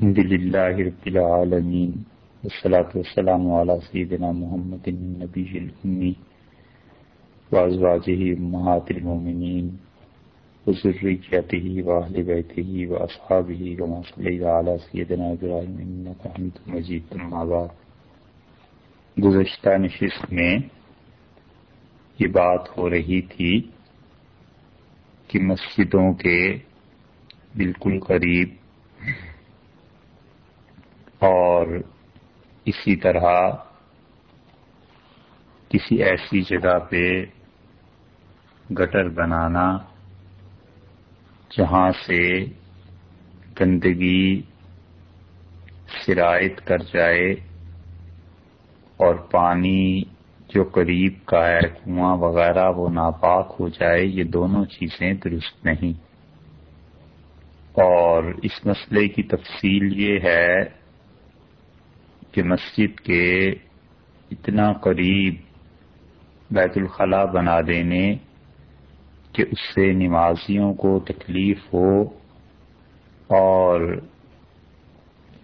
الحمد للہ رب العالمین والصلاة والسلام على سیدنا محمد النبی الامی وازواجہ امہات المومنین وذریته واہل بیتہ واصحابہ وما صلی علی سیدنا ابراہیم انکا حمید مجید. اما بعد، گزشتہ نشست میں یہ بات ہو رہی تھی کہ مسجدوں کے بالکل قریب اور اسی طرح کسی ایسی جگہ پہ گٹر بنانا جہاں سے گندگی شرائط کر جائے اور پانی جو قریب کا ہے، کنواں وغیرہ، وہ ناپاک ہو جائے، یہ دونوں چیزیں درست نہیں۔ اور اس مسئلے کی تفصیل یہ ہے کہ مسجد کے اتنا قریب بیت الخلاء بنا دینے کہ اس سے نمازیوں کو تکلیف ہو اور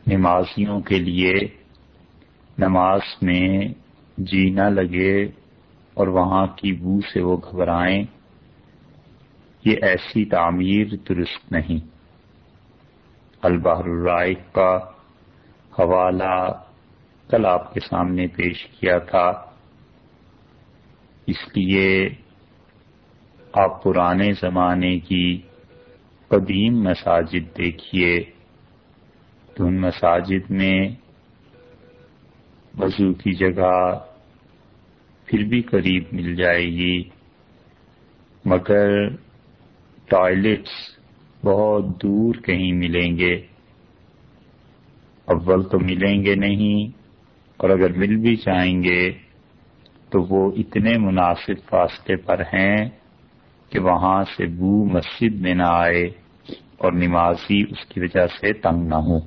نمازیوں کے لیے نماز میں جی نہ لگے اور وہاں کی بو سے وہ گھبرائیں، یہ ایسی تعمیر درست نہیں۔ البحر الرائق کا حوالہ کل آپ کے سامنے پیش کیا تھا۔ اس لیے آپ پرانے زمانے کی قدیم مساجد دیکھیے۔ تو ان مساجد میں وضو کی جگہ پھر بھی قریب مل جائے گی۔ مگر ٹوائلٹس بہت دور کہیں ملیں گے۔ اول تو ملیں گے نہیں اور اگر مل بھی جائیں گے تو وہ اتنے مناسب فاصلے پر ہیں کہ وہاں سے بو مسجد میں نہ آئے اور نمازی اس کی وجہ سے تنگ نہ ہو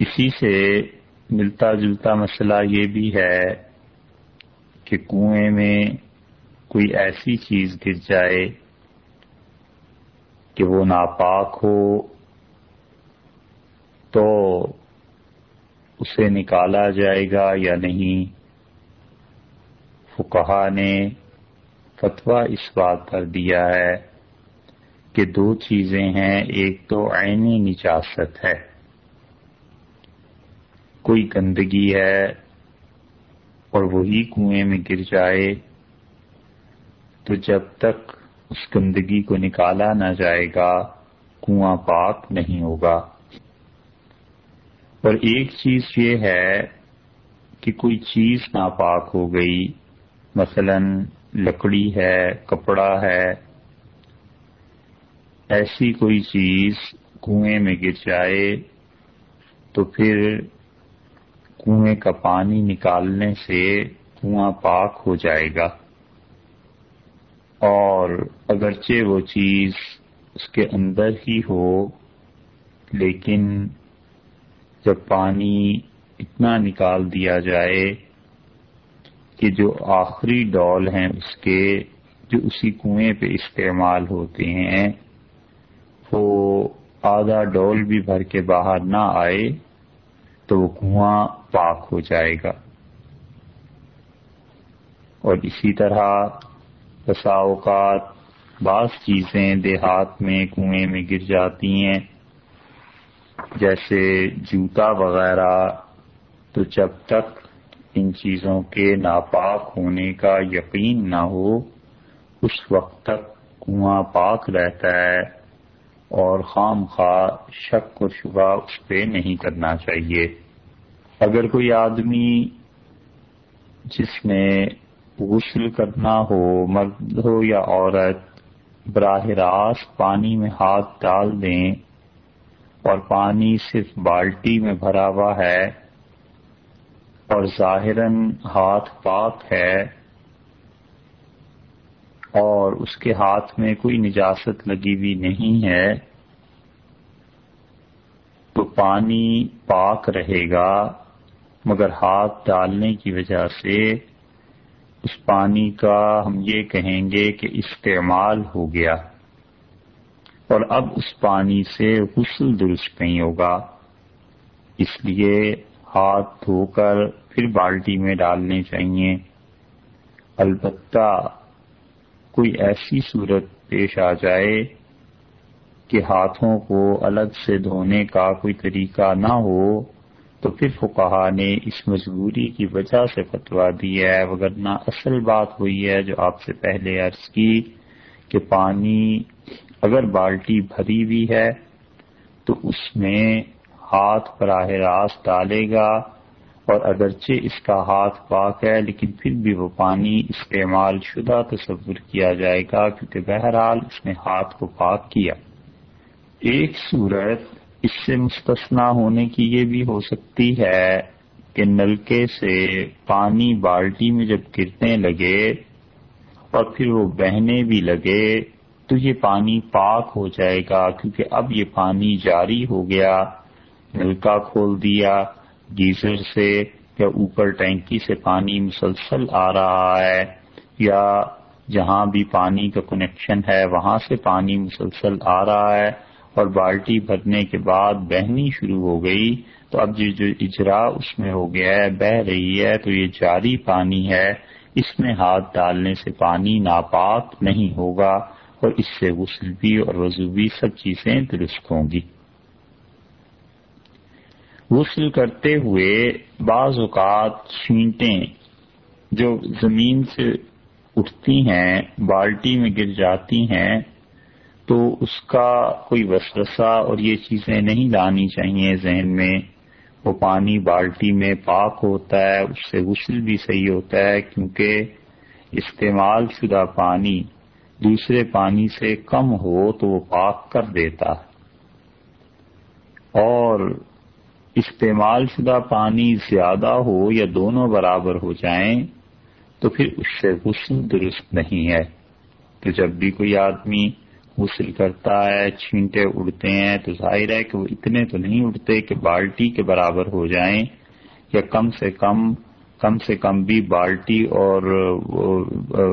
اسی سے ملتا جلتا مسئلہ یہ بھی ہے کہ کنویں میں کوئی ایسی چیز گر جائے کہ وہ ناپاک ہو تو اسے نکالا جائے گا یا نہیں؟ فکہ نے فتویٰ اس بات پر دیا ہے کہ دو چیزیں ہیں، ایک تو عینی نجاست ہے۔ کوئی گندگی ہے اور وہی کنویں میں گر جائے، تو جب تک اس گندگی کو نکالا نہ جائے گا، کنواں پاک نہیں ہوگا۔ اور ایک چیز یہ ہے کہ کوئی چیز ناپاک ہو گئی، مثلا لکڑی ہے، کپڑا ہے، ایسی کوئی چیز کنویں میں گر جائے تو پھر کنویں کا پانی نکالنے سے کنواں پاک ہو جائے گا۔ اور اگرچہ وہ چیز اس کے اندر ہی ہو، لیکن جب پانی اتنا نکال دیا جائے کہ جو آخری ڈول ہیں اس کے جو اسی کنویں پہ استعمال ہوتے ہیں، وہ آدھا ڈول بھی بھر کے باہر نہ آئے تو وہ کنواں پاک ہو جائے گا۔ اور اسی طرح بسا اوقات بعض چیزیں دیہات میں کنویں میں گر جاتی ہیں۔ جیسے جوتا وغیرہ، تو جب تک ان چیزوں کے ناپاک ہونے کا یقین نہ ہو، اس وقت تک کنواں پاک رہتا ہے اور خام خواہ شک و شبہ اس پہ نہیں کرنا چاہیے۔ اگر کوئی آدمی جس میں غسل کرنا ہو، مرد ہو یا عورت، براہ راست پانی میں ہاتھ ڈال دیں اور پانی صرف بالٹی میں بھرا ہوا ہے اور ظاہراً ہاتھ پاک ہے اور اس کے ہاتھ میں کوئی نجاست لگی ہوئی نہیں ہے، تو پانی پاک رہے گا، مگر ہاتھ ڈالنے کی وجہ سے اس پانی کا ہم یہ کہیں گے کہ استعمال ہو گیا۔ اور اب اس پانی سے غسل درست نہیں ہوگا۔ اس لیے ہاتھ دھو کر پھر بالٹی میں ڈالنے چاہیے۔ البتہ کوئی ایسی صورت پیش آ جائے کہ ہاتھوں کو الگ سے دھونے کا کوئی طریقہ نہ ہو، تو پھر فقہا نے اس مجبوری کی وجہ سے فتوا دی ہے۔ وگرنہ اصل بات ہوئی ہے جو آپ سے پہلے عرض کی کہ پانی اگر بالٹی بھری ہوئی ہے تو اس میں ہاتھ براہ راست ڈالے گا اور اگرچہ اس کا ہاتھ پاک ہے، لیکن پھر بھی وہ پانی استعمال شدہ تصور کیا جائے گا، کیونکہ بہرحال اس نے ہاتھ کو پاک کیا۔ ایک صورت اس سے مستثنا ہونے کی یہ بھی ہو سکتی ہے کہ نلکے سے پانی بالٹی میں جب گرنے لگے اور پھر وہ بہنے بھی لگے تو یہ پانی پاک ہو جائے گا، کیونکہ اب یہ پانی جاری ہو گیا، نلکا کھول دیا، گیزر سے یا اوپر ٹینکی سے پانی مسلسل آ رہا ہے، یا جہاں بھی پانی کا کنیکشن ہے، وہاں سے پانی مسلسل آ رہا ہے، اور بالٹی بھرنے کے بعد بہنی شروع ہو گئی۔ تو اب جو اجرا اس میں ہو گیا ہے، بہ رہی ہے، تو یہ جاری پانی ہے۔ اس میں ہاتھ ڈالنے سے پانی ناپاک نہیں ہوگا۔ اور اس سے غسل بھی اور وضو بھی سب چیزیں درست ہوں گی۔ غسل کرتے ہوئے بعض اوقات چھینٹیں جو زمین سے اٹھتی ہیں، بالٹی میں گر جاتی ہیں، تو اس کا کوئی وسوسہ اور یہ چیزیں نہیں لانی چاہیے ذہن میں۔ وہ پانی بالٹی میں پاک ہوتا ہے، اس سے غسل بھی صحیح ہوتا ہے، کیونکہ استعمال شدہ پانی دوسرے پانی سے کم ہو تو وہ پاک کر دیتا اور استعمال شدہ پانی زیادہ ہو یا دونوں برابر ہو جائیں تو پھر اس سے غسل درست نہیں ہے۔ تو جب بھی کوئی آدمی غسل کرتا ہے، چھینٹے اڑتے ہیں، تو ظاہر ہے کہ وہ اتنے تو نہیں اڑتے کہ بالٹی کے برابر ہو جائیں یا کم سے کم کم سے کم بھی بالٹی اور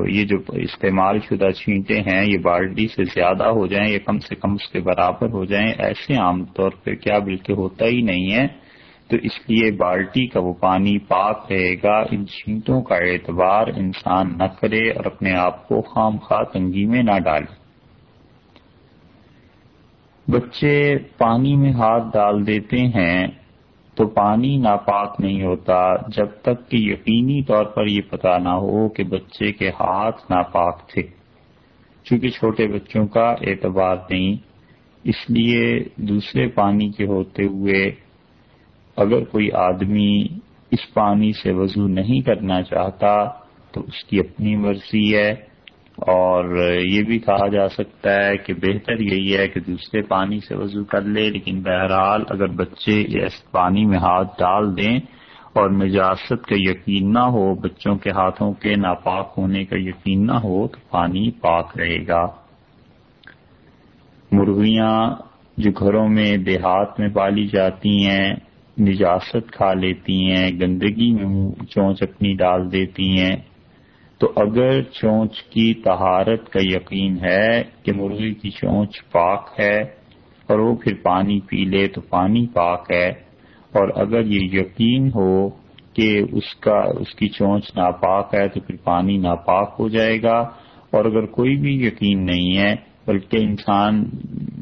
یہ جو استعمال شدہ چھینٹے ہیں، یہ بالٹی سے زیادہ ہو جائیں یا کم سے کم اس کے برابر ہو جائیں، ایسے عام طور پہ کیا بلکہ ہوتا ہی نہیں ہے۔ تو اس لیے بالٹی کا وہ پانی پاک رہے گا۔ ان چھینٹوں کا اعتبار انسان نہ کرے اور اپنے آپ کو خام خواہ تنگی میں نہ ڈالے۔ بچے پانی میں ہاتھ ڈال دیتے ہیں۔ تو پانی ناپاک نہیں ہوتا، جب تک کہ یقینی طور پر یہ پتا نہ ہو کہ بچے کے ہاتھ ناپاک تھے۔ چونکہ چھوٹے بچوں کا اعتبار نہیں، اس لیے دوسرے پانی کے ہوتے ہوئے اگر کوئی آدمی اس پانی سے وضو نہیں کرنا چاہتا تو اس کی اپنی مرضی ہے۔ اور یہ بھی کہا جا سکتا ہے کہ بہتر یہی ہے کہ دوسرے پانی سے وضو کر لے، لیکن بہرحال اگر بچے اس پانی میں ہاتھ ڈال دیں اور نجاست کا یقین نہ ہو، بچوں کے ہاتھوں کے ناپاک ہونے کا یقین نہ ہو، تو پانی پاک رہے گا۔ مرغیاں جو گھروں میں دیہات میں پالی جاتی ہیں، نجاست کھا لیتی ہیں، گندگی میں چونچ اپنی ڈال دیتی ہیں۔ تو اگر چونچ کی تہارت کا یقین ہے کہ مرغی کی چونچ پاک ہے اور وہ پھر پانی پی لے تو پانی پاک ہے، اور اگر یہ یقین ہو کہ اس کا، اس کی چونچ ناپاک ہے تو پھر پانی ناپاک ہو جائے گا۔ اور اگر کوئی بھی یقین نہیں ہے، بلکہ انسان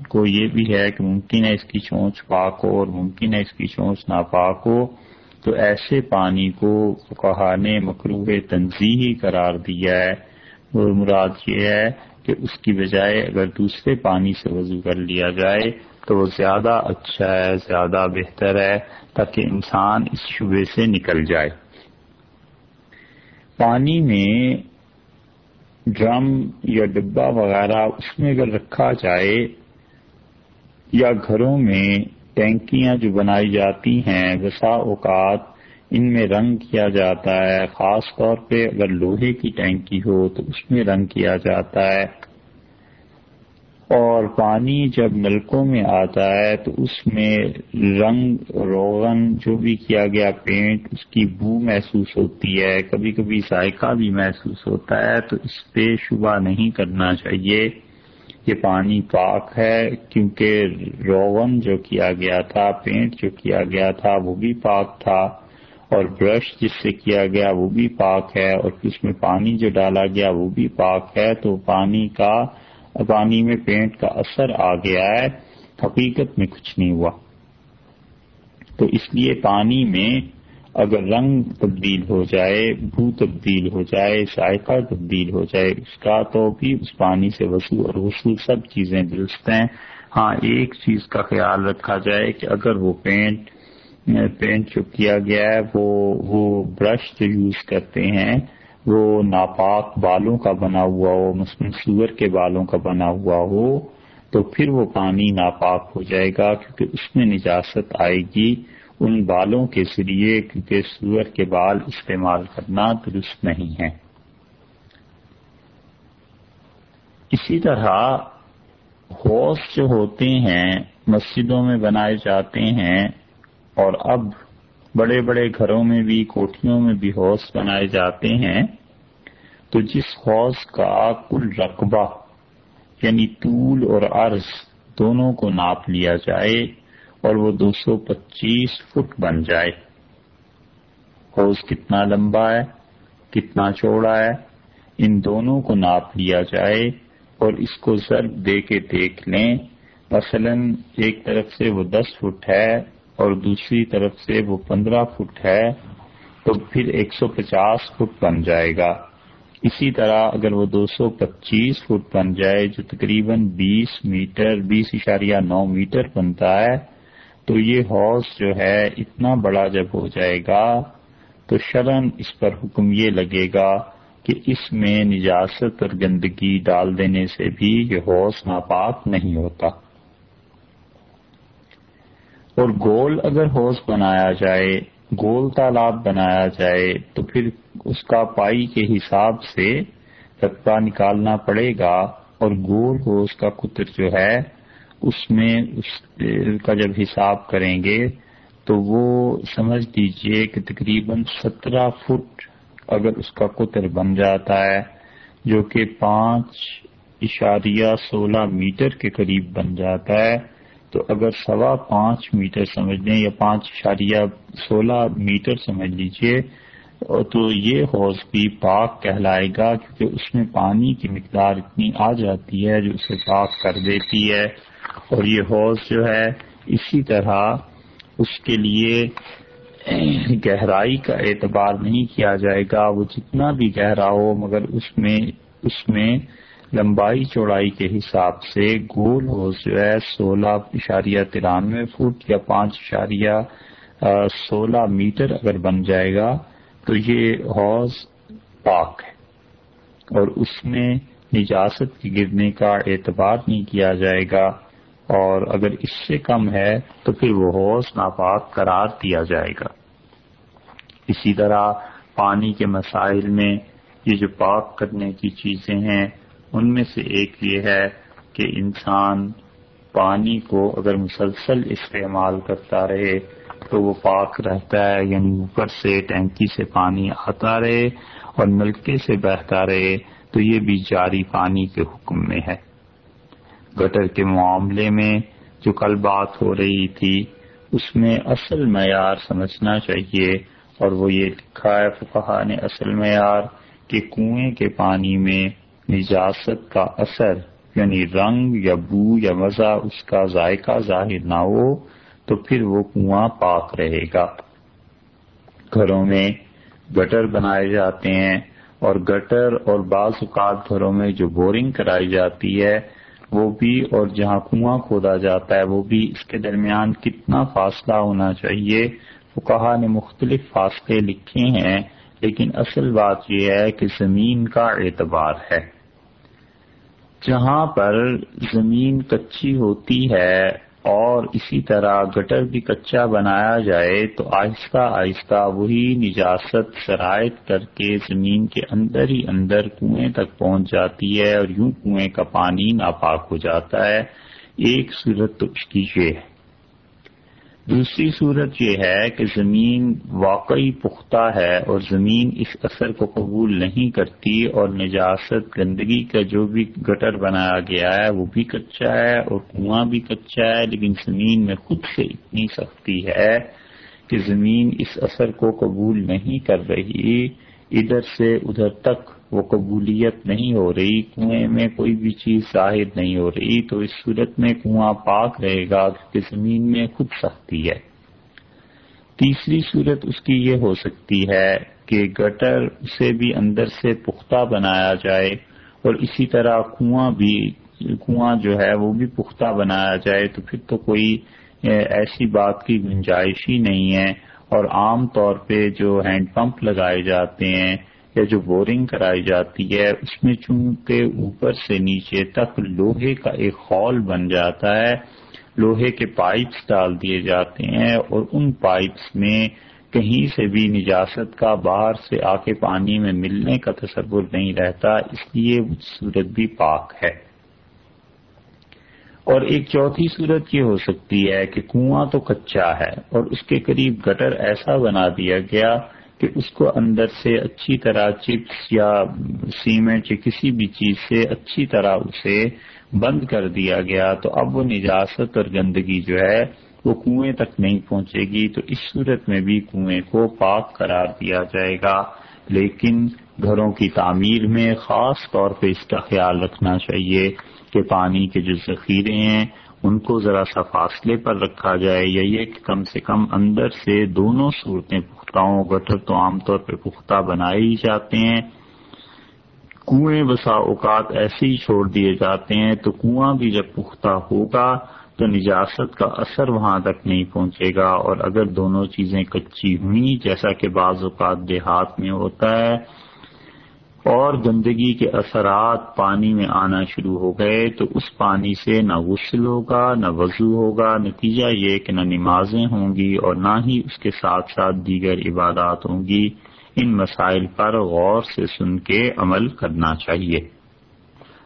کو یہ بھی ہے کہ ممکن ہے اس کی چونچ پاک ہو اور ممکن ہے اس کی چونچ ناپاک ہو تو ایسے پانی کو کہا نے مقروب تنظیحی قرار دیا ہے۔ اور مراد یہ ہے کہ اس کی بجائے اگر دوسرے پانی سے وضو کر لیا جائے تو وہ زیادہ اچھا ہے، زیادہ بہتر ہے تاکہ انسان اس شبے سے نکل جائے۔ پانی میں ڈرم یا ڈبہ وغیرہ اس میں اگر رکھا جائے یا گھروں میں ٹینکیاں جو بنائی جاتی ہیں وسا اوقات، ان میں رنگ کیا جاتا ہے۔ خاص طور پہ اگر لوہے کی ٹینکی ہو تو اس میں رنگ کیا جاتا ہے۔ اور پانی جب نلکوں میں آتا ہے تو اس میں رنگ، روغن جو بھی کیا گیا، پینٹ، اس کی بو محسوس ہوتی ہے۔ کبھی کبھی ذائقہ بھی محسوس ہوتا ہے تو اس پہ شبہ نہیں کرنا چاہیے۔ یہ پانی پاک ہے، کیونکہ روغن جو کیا گیا تھا، پینٹ جو کیا گیا تھا، وہ بھی پاک تھا، اور برش جس سے کیا گیا وہ بھی پاک ہے، اور اس میں پانی جو ڈالا گیا وہ بھی پاک ہے، تو پانی کا، پانی میں پینٹ کا اثر آ گیا ہے، حقیقت میں کچھ نہیں ہوا۔ تو اس لیے پانی میں اگر رنگ تبدیل ہو جائے بھو تبدیل ہو جائے ذائقہ تبدیل ہو جائے، اس کا تو بھی اس پانی سے وصول اور وصول سب چیزیں درست ہیں۔ ہاں ایک چیز کا خیال رکھا جائے کہ اگر وہ پینٹ پینٹ جو کیا گیا ہے، وہ وہ برش جو یوز کرتے ہیں، وہ ناپاک بالوں کا بنا ہوا ہو، مثلاً سور کے بالوں کا بنا ہوا ہو، تو پھر وہ پانی ناپاک ہو جائے گا کیونکہ اس میں نجاست آئے گی۔ ان بالوں کے ذریعے، کیونکہ سور کے بال استعمال کرنا درست نہیں ہے اسی طرح ہوس جو ہوتے ہیں، مسجدوں میں بنائے جاتے ہیں، اور اب بڑے بڑے گھروں میں بھی، کوٹھیوں میں بھی ہوس بنائے جاتے ہیں، تو جس حوض کا کل رقبہ یعنی طول اور عرض دونوں کو ناپ لیا جائے اور وہ دو سو پچیس فٹ بن جائے۔ حوض کتنا لمبا ہے، کتنا چوڑا ہے، ان دونوں کو ناپ لیا جائے اور اس کو ضرب دے کے دیکھ لیں۔ مثلا ایک طرف سے وہ دس فٹ ہے اور دوسری طرف سے وہ پندرہ فٹ ہے، تو پھر ایک سو پچاس فٹ بن جائے گا۔ اسی طرح اگر وہ دو سو پچیس فٹ بن جائے، جو تقریباً بیس میٹر، بیس اشاریہ نو میٹر بنتا ہے تو یہ حوض جو ہے اتنا بڑا جب ہو جائے گا تو شرن اس پر حکم یہ لگے گا کہ اس میں نجاست اور گندگی ڈال دینے سے بھی یہ حوض ناپاک نہیں ہوتا۔ اور گول اگر حوض بنایا جائے، گول تالاب بنایا جائے، تو پھر اس کا پائی کے حساب سے رقبہ نکالنا پڑے گا اور گول حوض کا قطر جو ہے اس میں اس کا جب حساب کریں گے تو وہ سمجھ دیجیے کہ تقریباً سترہ فٹ اگر اس کا قطر بن جاتا ہے جو کہ پانچ اشاریہ سولہ میٹر کے قریب بن جاتا ہے، تو اگر سوا پانچ میٹر سمجھ لیں یا پانچ اشاریہ سولہ میٹر سمجھ لیجیے، تو یہ حوض بھی پاک کہلائے گا کیونکہ اس میں پانی کی مقدار اتنی آ جاتی ہے جو اسے پاک کر دیتی ہے۔ اور یہ حوض جو ہے اسی طرح اس کے لیے گہرائی کا اعتبار نہیں کیا جائے گا۔ وہ جتنا بھی گہرا ہو، مگر اس میں اس میں لمبائی چوڑائی کے حساب سے گول حوض جو ہے سولہ اشاریہ ترانوے فٹ یا پانچ اشاریہ سولہ میٹر اگر بن جائے گا تو یہ حوض پاک ہے۔ اور اس میں نجاست کی گرنے کا اعتبار نہیں کیا جائے گا۔ اور اگر اس سے کم ہے تو پھر وہ حوض ناپاک قرار دیا جائے گا۔ اسی طرح پانی کے مسائل میں یہ جو پاک کرنے کی چیزیں ہیں، ان میں سے ایک یہ ہے کہ انسان پانی کو اگر مسلسل استعمال کرتا رہے تو وہ پاک رہتا ہے یعنی اوپر سے ٹینکی سے پانی آتا رہے اور نلکے سے بہتا رہے، تو یہ بھی جاری پانی کے حکم میں ہے۔ گٹر کے معاملے میں جو کل بات ہو رہی تھی، اس میں اصل معیار سمجھنا چاہیے اور وہ یہ لکھا ہے فقہ نے اصل معیار کہ کنویں کے پانی میں نجاست کا اثر یعنی رنگ یا بو یا مزہ اس کا ذائقہ ظاہر نہ ہو تو پھر وہ کنواں پاک رہے گا۔ گھروں میں گٹر بنائے جاتے ہیں اور گٹر اور بعض اوقات گھروں میں جو بورنگ کرائی جاتی ہے وہ بھی اور جہاں کنواں کھودا جاتا ہے وہ بھی اس کے درمیان کتنا فاصلہ ہونا چاہیے؟ وہ نے مختلف فاصلے لکھے ہیں، لیکن اصل بات یہ ہے کہ زمین کا اعتبار ہے۔ جہاں پر زمین کچی ہوتی ہے اور اسی طرح گٹر بھی کچا بنایا جائے تو آہستہ آہستہ وہی نجاست شرائط کر کے زمین کے اندر ہی اندر کنویں تک پہنچ جاتی ہے اور یوں کنویں کا پانی ناپاک ہو جاتا ہے۔ ایک صورت تو اس کی یہ ہے۔ دوسری صورت یہ ہے کہ زمین واقعی پختہ ہے اور زمین اس اثر کو قبول نہیں کرتی اور نجاست گندگی کا جو بھی گٹر بنایا گیا ہے وہ بھی کچا ہے اور کنواں بھی کچا ہے، لیکن زمین میں خود سے اتنی سختی ہے کہ زمین اس اثر کو قبول نہیں کر رہی۔ ادھر سے ادھر تک وہ قبولیت نہیں ہو رہی، کنویں میں کوئی بھی چیز ظاہر نہیں ہو رہی، تو اس صورت میں کنواں پاک رہے گا کیونکہ زمین میں خود سختی ہے۔ تیسری صورت اس کی یہ ہو سکتی ہے کہ گٹر اسے بھی اندر سے پختہ بنایا جائے اور اسی طرح کنواں بھی، کنواں جو ہے وہ بھی پختہ بنایا جائے، تو پھر تو کوئی ایسی بات کی گنجائش ہی نہیں ہے۔ اور عام طور پہ جو ہینڈ پمپ لگائے جاتے ہیں یا جو بورنگ کرائی جاتی ہے، اس میں چونکہ اوپر سے نیچے تک لوہے کا ایک ہال بن جاتا ہے، لوہے کے پائپس ڈال دیے جاتے ہیں اور ان پائپس میں کہیں سے بھی نجاست کا، باہر سے آ کے پانی میں ملنے کا تصور نہیں رہتا، اس لیے صورت بھی پاک ہے۔ اور ایک چوتھی صورت یہ ہو سکتی ہے کہ کنواں تو کچا ہے اور اس کے قریب گٹر ایسا بنا دیا گیا کہ اس کو اندر سے اچھی طرح چپس یا سیمنٹ یا کسی بھی چیز سے اچھی طرح اسے بند کر دیا گیا تو اب وہ نجاست اور گندگی جو ہے وہ کنویں تک نہیں پہنچے گی تو اس صورت میں بھی کنویں کو پاک قرار دیا جائے گا۔ لیکن گھروں کی تعمیر میں خاص طور پہ اس کا خیال رکھنا چاہیے کہ پانی کے جو ذخیرے ہیں، ان کو ذرا سا فاصلے پر رکھا جائے یا یہ کہ کم سے کم اندر سے دونوں صورتیں پختاؤں گٹر تو عام طور پہ پختہ بنائے ہی جاتے ہیں۔ کنویں بسا اوقات ایسے ہی چھوڑ دیے جاتے ہیں تو کنواں بھی جب پختہ ہوگا تو نجاست کا اثر وہاں تک نہیں پہنچے گا۔ اور اگر دونوں چیزیں کچی ہوئی جیسا کہ بعض اوقات دیہات میں ہوتا ہے اور گندگی کے اثرات پانی میں آنا شروع ہو گئے تو اس پانی سے نہ غسل ہوگا، نہ وضو ہوگا، نتیجہ یہ کہ نہ نمازیں ہوں گی اور نہ ہی اس کے ساتھ ساتھ دیگر عبادات ہوں گی۔ ان مسائل پر غور سے سن کے عمل کرنا چاہیے۔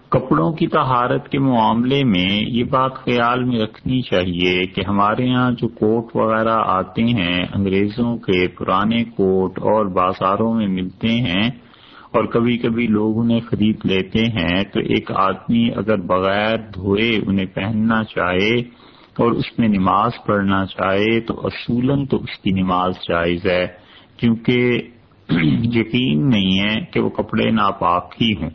کپڑوں کی طہارت کے معاملے میں یہ بات خیال میں رکھنی چاہیے کہ ہمارے ہاں جو کوٹ وغیرہ آتے ہیں، انگریزوں کے پرانے کوٹ اور بازاروں میں ملتے ہیں اور کبھی کبھی لوگ انہیں خرید لیتے ہیں، تو ایک آدمی اگر بغیر دھوئے انہیں پہننا چاہے اور اس میں نماز پڑھنا چاہے، تو اصولن تو اس کی نماز جائز ہے، کیونکہ یقین نہیں ہے کہ وہ کپڑے ناپاک ہی ہوں۔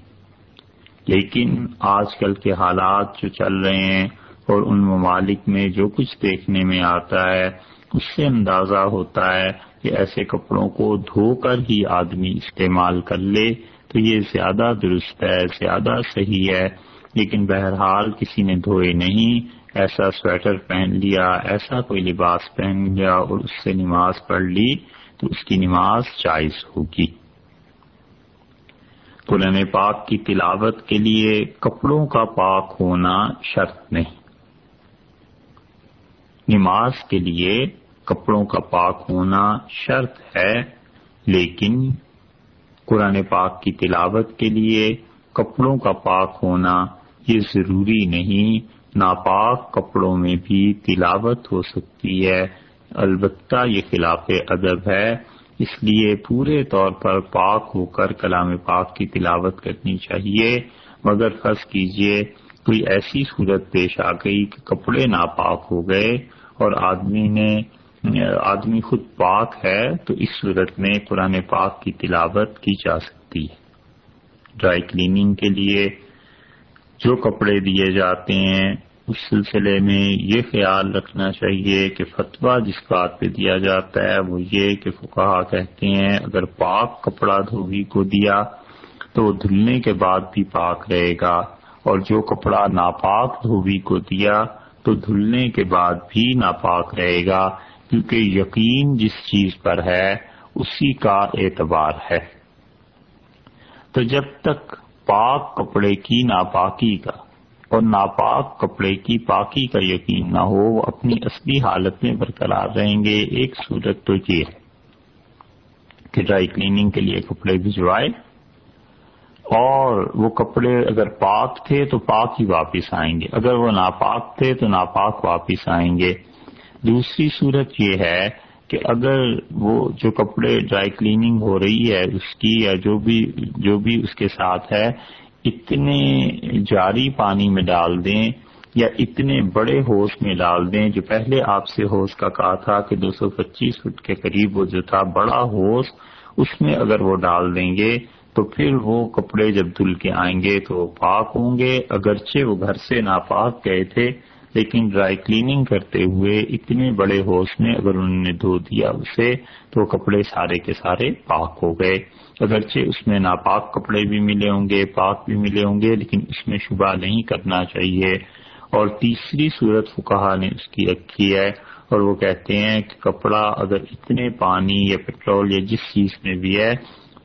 لیکن آج کل کے حالات جو چل رہے ہیں اور ان ممالک میں جو کچھ دیکھنے میں آتا ہے، اس سے اندازہ ہوتا ہے کہ ایسے کپڑوں کو دھو کر ہی آدمی استعمال کر لے، تو یہ زیادہ درست ہے، زیادہ صحیح ہے۔ لیکن بہرحال کسی نے دھوئے نہیں، ایسا سویٹر پہن لیا، ایسا کوئی لباس پہن لیا اور اس سے نماز پڑھ لی، تو اس کی نماز جائز ہوگی۔ قرآن پاک کی تلاوت کے لیے کپڑوں کا پاک ہونا شرط نہیں۔ نماز کے لیے کپڑوں کا پاک ہونا شرط ہے، لیکن قرآن پاک کی تلاوت کے لیے کپڑوں کا پاک ہونا یہ ضروری نہیں۔ ناپاک کپڑوں میں بھی تلاوت ہو سکتی ہے۔ البتہ یہ خلاف ادب ہے۔ اس لیے پورے طور پر پاک ہو کر کلام پاک کی تلاوت کرنی چاہیے۔ مگر فرض کیجیے، کوئی ایسی صورت پیش آ گئی کہ کپڑے ناپاک ہو گئے اور آدمی نے آدمی خود پاک ہے تو اس صورت میں قرآن پاک کی تلاوت کی جا سکتی ہے۔ ڈرائی کلیننگ کے لیے جو کپڑے دیے جاتے ہیں، اس سلسلے میں یہ خیال رکھنا چاہیے کہ فتویٰ جس بات پہ دیا جاتا ہے، وہ یہ کہ فکا کہتے ہیں، اگر پاک کپڑا دھوبی کو دیا تو وہ دھلنے کے بعد بھی پاک رہے گا۔ اور جو کپڑا ناپاک دھوبی کو دیا تو دھلنے کے بعد بھی ناپاک رہے گا۔ کیونکہ یقین جس چیز پر ہے، اسی کا اعتبار ہے۔ تو جب تک پاک کپڑے کی ناپاکی کا اور ناپاک کپڑے کی پاکی کا یقین نہ ہو، وہ اپنی اصلی حالت میں برقرار رہیں گے۔ ایک صورت تو یہ ہے کہ ڈرائی کلیننگ کے لیے کپڑے بھجوائے اور وہ کپڑے اگر پاک تھے تو پاک ہی واپس آئیں گے۔ اگر وہ ناپاک تھے تو ناپاک واپس آئیں گے۔ دوسری صورت یہ ہے کہ اگر وہ جو کپڑے ڈرائی کلیننگ ہو رہی ہے، اس کی یا جو بھی جو بھی اس کے ساتھ ہے، اتنے جاری پانی میں ڈال دیں یا اتنے بڑے ہوش میں ڈال دیں، جو پہلے آپ سے ہوش کا کہا تھا کہ دو سو پچیس فٹ کے قریب وہ جو تھا بڑا ہوش، اس میں اگر وہ ڈال دیں گے تو پھر وہ کپڑے جب دھل کے آئیں گے تو وہ پاک ہوں گے۔ اگرچہ وہ گھر سے ناپاک گئے تھے لیکن ڈرائی کلیننگ کرتے ہوئے اتنے بڑے ہوش میں اگر انہوں نے دھو دیا اسے، تو کپڑے سارے کے سارے پاک ہو گئے۔ اگرچہ اس میں ناپاک کپڑے بھی ملے ہوں گے، پاک بھی ملے ہوں گے، لیکن اس میں شبہ نہیں کرنا چاہیے۔ اور تیسری صورت فکہ نے اس کی رکھی ہے، اور وہ کہتے ہیں کہ کپڑا اگر اتنے پانی یا پیٹرول یا جس چیز میں بھی ہے،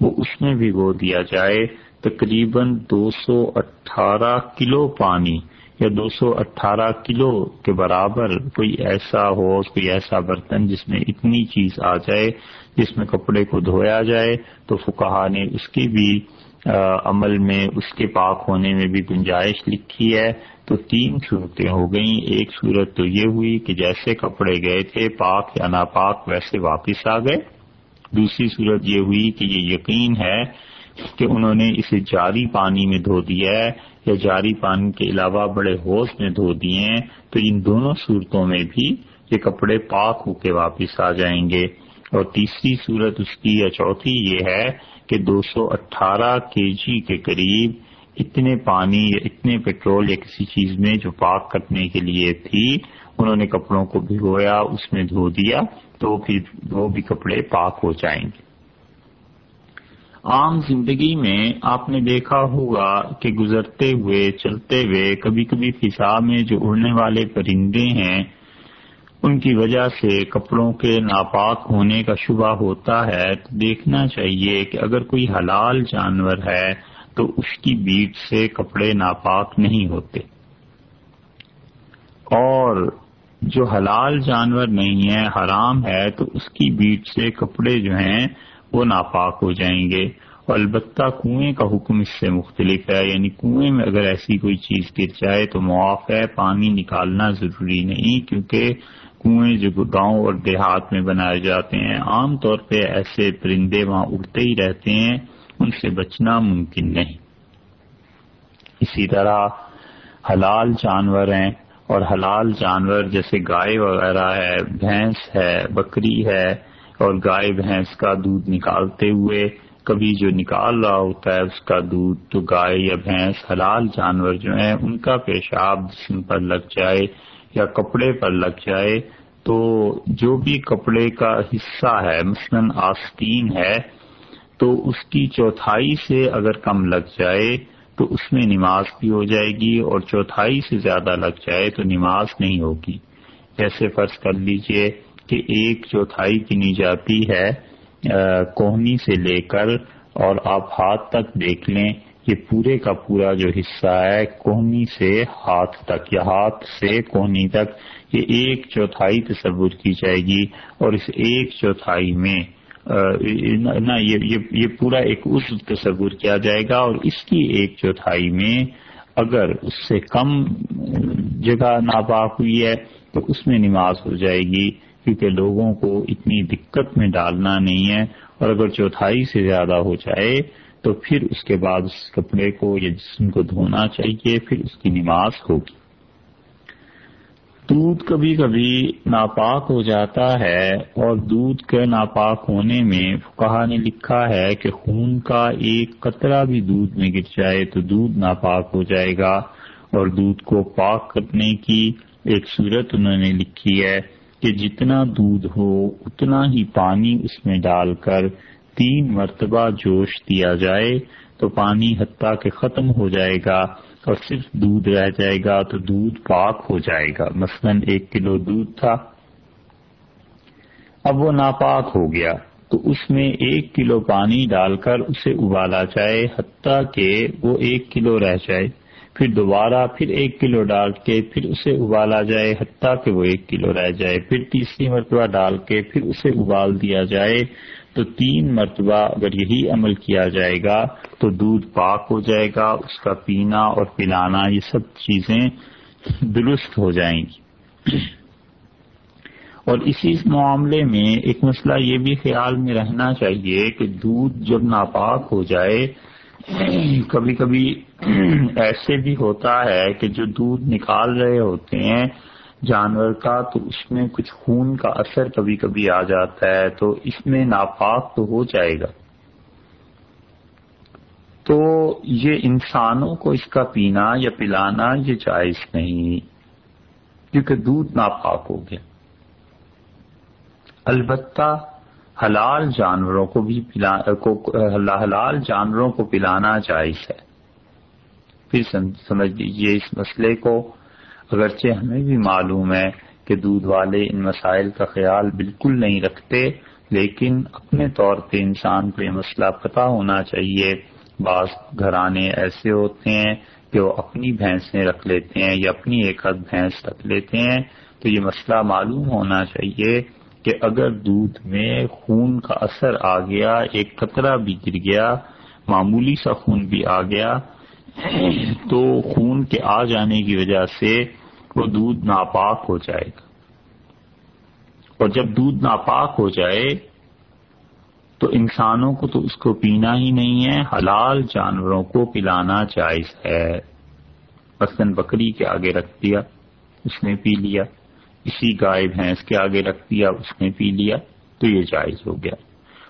وہ اس میں بھی وہ دیا جائے۔ تقریباً دو سو اٹھارہ کلو پانی۔ یا دو سو اٹھارہ کلو کے برابر کوئی ایسا ہو کوئی ایسا برتن جس میں اتنی چیز آ جائے، جس میں کپڑے کو دھویا جائے، تو فکہ نے اس کی بھی عمل میں، اس کے پاک ہونے میں بھی گنجائش لکھی ہے۔ تو تین صورتیں ہو گئیں۔ ایک صورت تو یہ ہوئی کہ جیسے کپڑے گئے تھے، پاک یا ناپاک، ویسے واپس آ گئے۔ دوسری صورت یہ ہوئی کہ یہ یقین ہے کہ انہوں نے اسے جاری پانی میں دھو دیا ہے۔ یا جاری پانی کے علاوہ بڑے ہوش میں دھو دیے ہیں، تو ان دونوں صورتوں میں بھی یہ کپڑے پاک ہو کے واپس آ جائیں گے۔ اور تیسری صورت اس کی، یا چوتھی یہ ہے کہ دو سو اٹھارہ کے جی کے قریب اتنے پانی یا اتنے پیٹرول یا کسی چیز میں جو پاک کرنے کے لیے تھی، انہوں نے کپڑوں کو بھگویا، اس میں دھو دیا، تو پھر وہ بھی کپڑے پاک ہو جائیں گے۔ عام زندگی میں آپ نے دیکھا ہوگا کہ گزرتے ہوئے، چلتے ہوئے کبھی کبھی فضا میں جو اڑنے والے پرندے ہیں، ان کی وجہ سے کپڑوں کے ناپاک ہونے کا شبہ ہوتا ہے۔ تو دیکھنا چاہیے کہ اگر کوئی حلال جانور ہے، تو اس کی بیٹ سے کپڑے ناپاک نہیں ہوتے۔ اور جو حلال جانور نہیں ہے، حرام ہے، تو اس کی بیٹ سے کپڑے جو ہیں وہ ناپاک ہو جائیں گے۔ اور البتہ کنویں کا حکم اس سے مختلف ہے یعنی کنویں میں اگر ایسی کوئی چیز گر جائے تو معاف ہے، پانی نکالنا ضروری نہیں، کیونکہ کنویں جو گاؤں اور دیہات میں بنائے جاتے ہیں، عام طور پہ ایسے پرندے وہاں اڑتے ہی رہتے ہیں، ان سے بچنا ممکن نہیں۔ اسی طرح حلال جانور ہیں، اور حلال جانور جیسے گائے وغیرہ ہے، بھینس ہے، بکری ہے اور گائے بھینس کا دودھ نکالتے ہوئے کبھی جو نکال رہا ہوتا ہے، اس کا دودھ تو گائے یا بھینس، حلال جانور جو ہیں، ان کا پیشاب جسم پر لگ جائے یا کپڑے پر لگ جائے۔ تو جو بھی کپڑے کا حصہ ہے، مثلا آستین ہے، تو اس کی چوتھائی سے اگر کم لگ جائے تو اس میں نماز بھی ہو جائے گی اور چوتھائی سے زیادہ لگ جائے تو نماز نہیں ہوگی۔ جیسے فرض کر لیجیے کہ ایک چوتھائی گنی جاتی ہے کوہنی سے لے کر اور آپ ہاتھ تک دیکھ لیں، یہ پورے کا پورا جو حصہ ہے، کوہنی سے ہاتھ تک، یا ہاتھ سے کوہنی تک، یہ ایک چوتھائی تصور کی جائے گی اور اس ایک چوتھائی میں نہ یہ پورا ایک اس تصور کیا جائے گا اور اس کی ایک چوتھائی میں اگر اس سے کم جگہ ناپاک ہوئی ہے، تو اس میں نماز ہو جائے گی۔ کیونکہ لوگوں کو اتنی دقت میں ڈالنا نہیں ہے اور اگر چوتھائی سے زیادہ ہو جائے تو پھر اس کے بعد اس کپڑے کو یا جسم کو دھونا چاہیے، پھر اس کی نماز ہوگی۔ دودھ کبھی کبھی ناپاک ہو جاتا ہے اور دودھ کے ناپاک ہونے میں کہا نے لکھا ہے کہ خون کا ایک قطرہ بھی دودھ میں گر جائے تو دودھ ناپاک ہو جائے گا اور دودھ کو پاک کرنے کی ایک صورت انہوں نے لکھی ہے۔ کہ جتنا دودھ ہو، اتنا ہی پانی اس میں ڈال کر تین مرتبہ جوش دیا جائے تو پانی حتیٰ کہ ختم ہو جائے گا اور صرف دودھ رہ جائے گا تو دودھ پاک ہو جائے گا۔ مثلا ایک کلو دودھ تھا، اب وہ ناپاک ہو گیا تو اس میں ایک کلو پانی ڈال کر اسے ابالا جائے، حتیٰ کہ وہ ایک کلو رہ جائے۔ پھر دوبارہ پھر ایک کلو ڈال کے پھر اسے ابالا جائے، حتیٰ کہ وہ ایک کلو رہ جائے۔ پھر تیسری مرتبہ ڈال کے پھر اسے ابال دیا جائے۔ تو تین مرتبہ اگر یہی عمل کیا جائے گا تو دودھ پاک ہو جائے گا، اس کا پینا اور پلانا، یہ سب چیزیں درست ہو جائیں گی۔ اور اسی معاملے میں ایک مسئلہ یہ بھی خیال میں رہنا چاہیے کہ دودھ جب ناپاک ہو جائے کبھی کبھی ایسے بھی ہوتا ہے کہ جو دودھ نکال رہے ہوتے ہیں جانور کا، تو اس میں کچھ خون کا اثر کبھی کبھی آ جاتا ہے، تو اس میں ناپاک تو ہو جائے گا۔ تو یہ انسانوں کو اس کا پینا یا پلانا یہ جائز نہیں، کیونکہ دودھ ناپاک ہو گیا۔ البتہ حلال جانوروں کو بھی پلا، کو، حلال جانوروں کو پلانا جائز ہے۔ پھر سمجھ لیجیے اس مسئلے کو۔ اگرچہ ہمیں بھی معلوم ہے کہ دودھ والے ان مسائل کا خیال بالکل نہیں رکھتے، لیکن اپنے طور پہ انسان کو یہ مسئلہ پتہ ہونا چاہیے۔ بعض گھرانے ایسے ہوتے ہیں کہ وہ اپنی بھینسیں رکھ لیتے ہیں یا اپنی ایک حد بھینس رکھ لیتے ہیں۔ تو یہ مسئلہ معلوم ہونا چاہیے کہ اگر دودھ میں خون کا اثر آ گیا، ایک قطرہ بھی گر گیا، معمولی سا خون بھی آ گیا، تو خون کے آ جانے کی وجہ سے وہ دودھ ناپاک ہو جائے گا۔ اور جب دودھ ناپاک ہو جائے، تو انسانوں کو تو اس کو پینا ہی نہیں ہے، حلال جانوروں کو پلانا جائز ہے۔ مثلاً بکری کے آگے رکھ دیا، اس نے پی لیا۔ اسی گائے بھینس کے آگے رکھ دیا، اس نے پی لیا، تو یہ جائز ہو گیا۔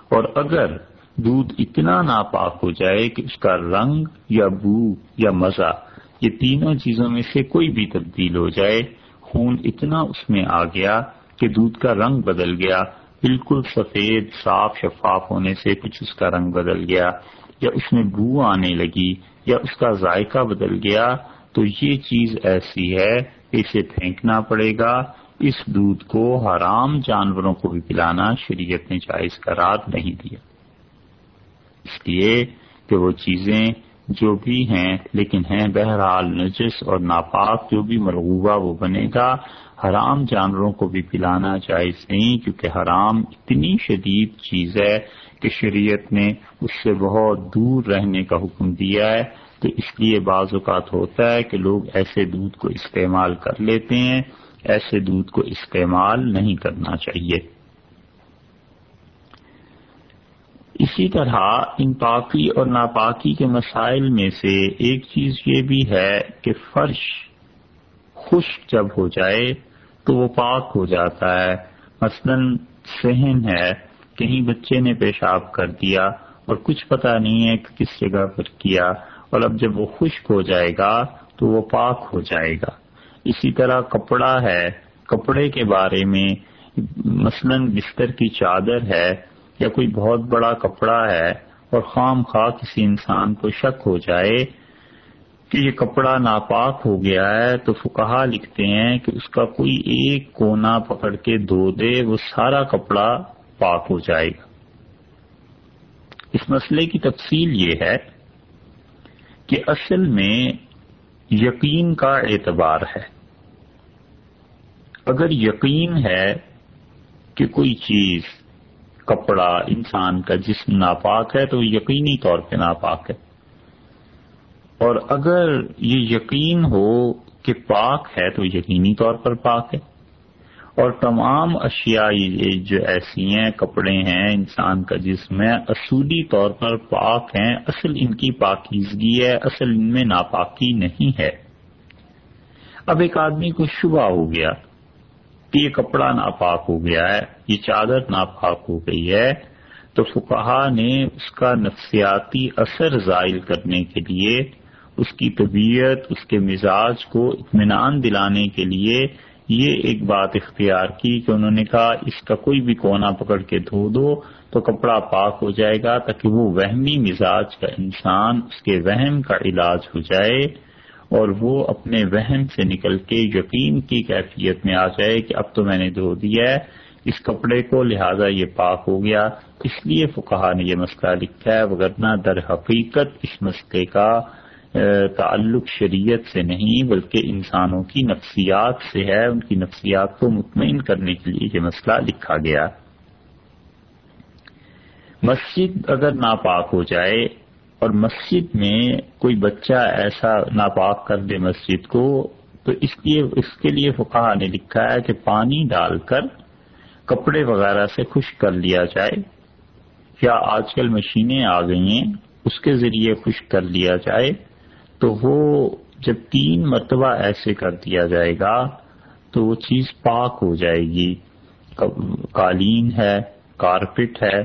اور اگر دودھ اتنا ناپاک ہو جائے کہ اس کا رنگ یا بو یا مزہ، یہ تینوں چیزوں میں سے کوئی بھی تبدیل ہو جائے، خون اتنا اس میں آ گیا کہ دودھ کا رنگ بدل گیا، بالکل سفید، صاف شفاف ہونے سے کچھ اس کا رنگ بدل گیا، یا اس میں بو آنے لگی، یا اس کا ذائقہ بدل گیا، تو یہ چیز ایسی ہے کہ اسے پھینکنا پڑے گا اس دودھ کو حرام جانوروں کو بھی پلانا شریعت نے جائز قرار نہیں دیا۔ اس لیے کہ وہ چیزیں جو بھی ہیں، لیکن ہیں بہرحال نجس اور ناپاک، جو بھی مرغوبہ وہ بنے گا، حرام جانوروں کو بھی پلانا جائز نہیں، کیونکہ حرام اتنی شدید چیز ہے کہ شریعت نے اس سے بہت دور رہنے کا حکم دیا ہے۔ تو اس لیے بعض اوقات ہوتا ہے کہ لوگ ایسے دودھ کو استعمال کر لیتے ہیں ایسے دودھ کو استعمال نہیں کرنا چاہیے۔ اسی طرح ان پاکی اور ناپاکی کے مسائل میں سے ایک چیز یہ بھی ہے کہ فرش خشک جب ہو جائے تو وہ پاک ہو جاتا ہے۔ مثلا صحن ہے، کہیں بچے نے پیشاب کر دیا اور کچھ پتا نہیں ہے کہ کس جگہ پر کیا، اور اب جب وہ خشک ہو جائے گا تو وہ پاک ہو جائے گا۔ اسی طرح کپڑا ہے، کپڑے کے بارے میں مثلا بستر کی چادر ہے یا کوئی بہت بڑا کپڑا ہے اور خام خواہ کسی انسان کو شک ہو جائے کہ یہ کپڑا ناپاک ہو گیا ہے، تو فکہ لکھتے ہیں کہ اس کا کوئی ایک کونا پکڑ کے دھو دے، وہ سارا کپڑا پاک ہو جائے گا۔ اس مسئلے کی تفصیل یہ ہے کہ اصل میں یقین کا اعتبار ہے۔ اگر یقین ہے کہ کوئی چیز، کپڑا، انسان کا جسم ناپاک ہے تو یقینی طور پہ ناپاک ہے۔ اور اگر یہ یقین ہو کہ پاک ہے تو یقینی طور پر پاک ہے۔ اور تمام اشیاء جو ایسی ہیں، کپڑے ہیں، انسان کا جسم ہے، اصولی طور پر پاک ہیں، اصل ان کی پاکیزگی ہے، اصل ان میں ناپاکی نہیں ہے۔ اب ایک آدمی کو شبہ ہو گیا۔ کہ یہ کپڑا ناپاک ہو گیا ہے، یہ چادر ناپاک ہو گئی ہے۔ تو فکہ نے اس کا نفسیاتی اثر زائل کرنے کے لیے، اس کی طبیعت، اس کے مزاج کو اطمینان دلانے کے لیے یہ ایک بات اختیار کی کہ انہوں نے کہا، اس کا کوئی بھی کونا پکڑ کے دھو دو تو کپڑا پاک ہو جائے گا تاکہ وہ وہمی مزاج کا انسان، اس کے وہم کا علاج ہو جائے۔ اور وہ اپنے وہم سے نکل کے یقین کی کیفیت میں آ جائے کہ اب تو میں نے دھو دیا ہے، اس کپڑے کو لہذا یہ پاک ہو گیا، اس لیے فکہ نے یہ مسئلہ لکھا ہے، وغیرہ در حقیقت اس مسئلے کا تعلق شریعت سے نہیں، بلکہ انسانوں کی نفسیات سے ہے، ان کی نفسیات کو مطمئن کرنے کے لیے یہ مسئلہ لکھا گیا۔ مسجد اگر ناپاک ہو جائے اور مسجد میں کوئی بچہ ایسا ناپاک کر دے مسجد کو، تو اس لیے، اس کے لیے فقہ نے لکھا ہے کہ پانی ڈال کر کپڑے وغیرہ سے خشک کر لیا جائے، یا آج کل مشینیں آ گئی ہیں، اس کے ذریعے خشک کر لیا جائے، تو وہ جب تین مرتبہ ایسے کر دیا جائے گا، تو وہ چیز پاک ہو جائے گی۔ قالین ہے، کارپٹ ہے،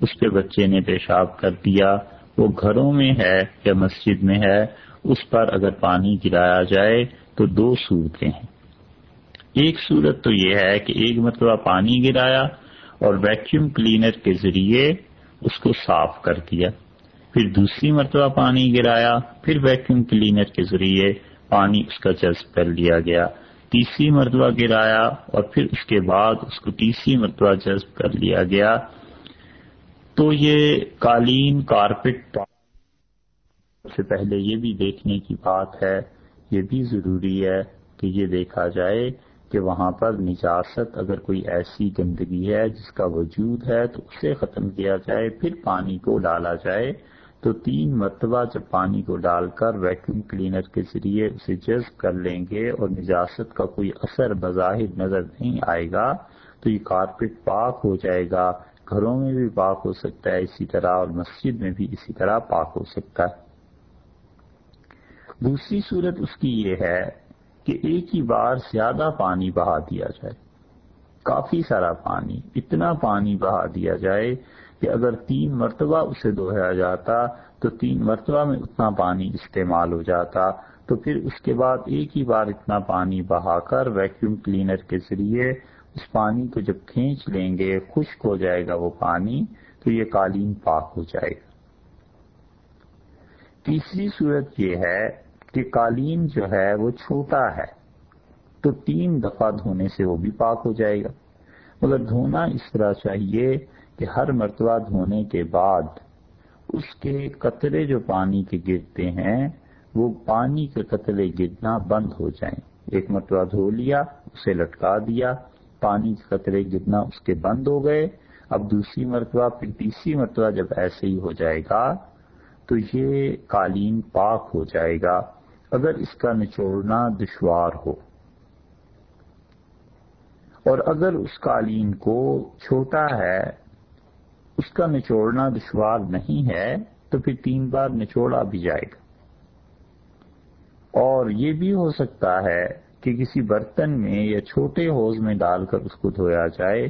اس پہ بچے نے پیشاب کر دیا۔ وہ گھروں میں ہے یا مسجد میں ہے، اس پر اگر پانی گرایا جائے تو دو صورتیں ہیں۔ ایک صورت تو یہ ہے کہ ایک مرتبہ پانی گرایا اور ویکیوم کلینر کے ذریعے اس کو صاف کر دیا۔ پھر دوسری مرتبہ پانی گرایا، پھر ویکیوم کلینر کے ذریعے پانی اس کا جذب کر لیا گیا۔ تیسری مرتبہ گرایا اور پھر اس کے بعد اس کو تیسری مرتبہ جذب کر لیا گیا۔ تو یہ قالین کارپٹ سے پہلے یہ بھی دیکھنے کی بات ہے، یہ بھی ضروری ہے کہ یہ دیکھا جائے کہ وہاں پر نجاست اگر کوئی ایسی گندگی ہے جس کا وجود ہے تو اسے ختم کیا جائے، پھر پانی کو ڈالا جائے۔ تو تین مرتبہ جب پانی کو ڈال کر ویکیوم کلینر کے ذریعے اسے جذب کر لیں گے اور نجاست کا کوئی اثر بظاہر نظر نہیں آئے گا، تو یہ کارپیٹ پاک ہو جائے گا۔ گھروں میں بھی پاک ہو سکتا ہے، اسی طرح اور مسجد میں بھی اسی طرح پاک ہو سکتا ہے۔ دوسری صورت اس کی یہ ہے کہ ایک ہی بار زیادہ پانی بہا دیا جائے۔ کافی سارا پانی، اتنا پانی بہا دیا جائے کہ اگر تین مرتبہ اسے دوہرایا جاتا تو تین مرتبہ میں اتنا پانی استعمال ہو جاتا۔ تو پھر اس کے بعد ایک ہی بار اتنا پانی بہا کر ویکیوم کلینر کے ذریعے اس پانی کو جب کھینچ لیں گے، خشک ہو جائے گا وہ پانی، تو یہ قالین پاک ہو جائے گا۔ تیسری صورت یہ ہے کہ قالین جو ہے وہ چھوٹا ہے، تو تین دفعہ دھونے سے وہ بھی پاک ہو جائے گا۔ مگر دھونا اس طرح چاہیے کہ ہر مرتبہ دھونے کے بعد اس کے قطرے جو پانی کے گرتے ہیں، وہ پانی کے قطرے گرنا بند ہو جائیں۔ ایک مرتبہ دھو لیا، اسے لٹکا دیا پانی کے قطرے گرنا اس کے بند ہو گئے، اب دوسری مرتبہ، پھر تیسری مرتبہ جب ایسے ہی ہو جائے گا، تو یہ قالین پاک ہو جائے گا۔ اگر اس کا نچوڑنا دشوار ہو، اور اگر اس قالین کو چھوٹا ہے، اس کا نچوڑنا دشوار نہیں ہے، تو پھر تین بار نچوڑا بھی جائے گا۔ اور یہ بھی ہو سکتا ہے کہ کسی برتن میں یا چھوٹے ہوز میں ڈال کر اس کو دھویا جائے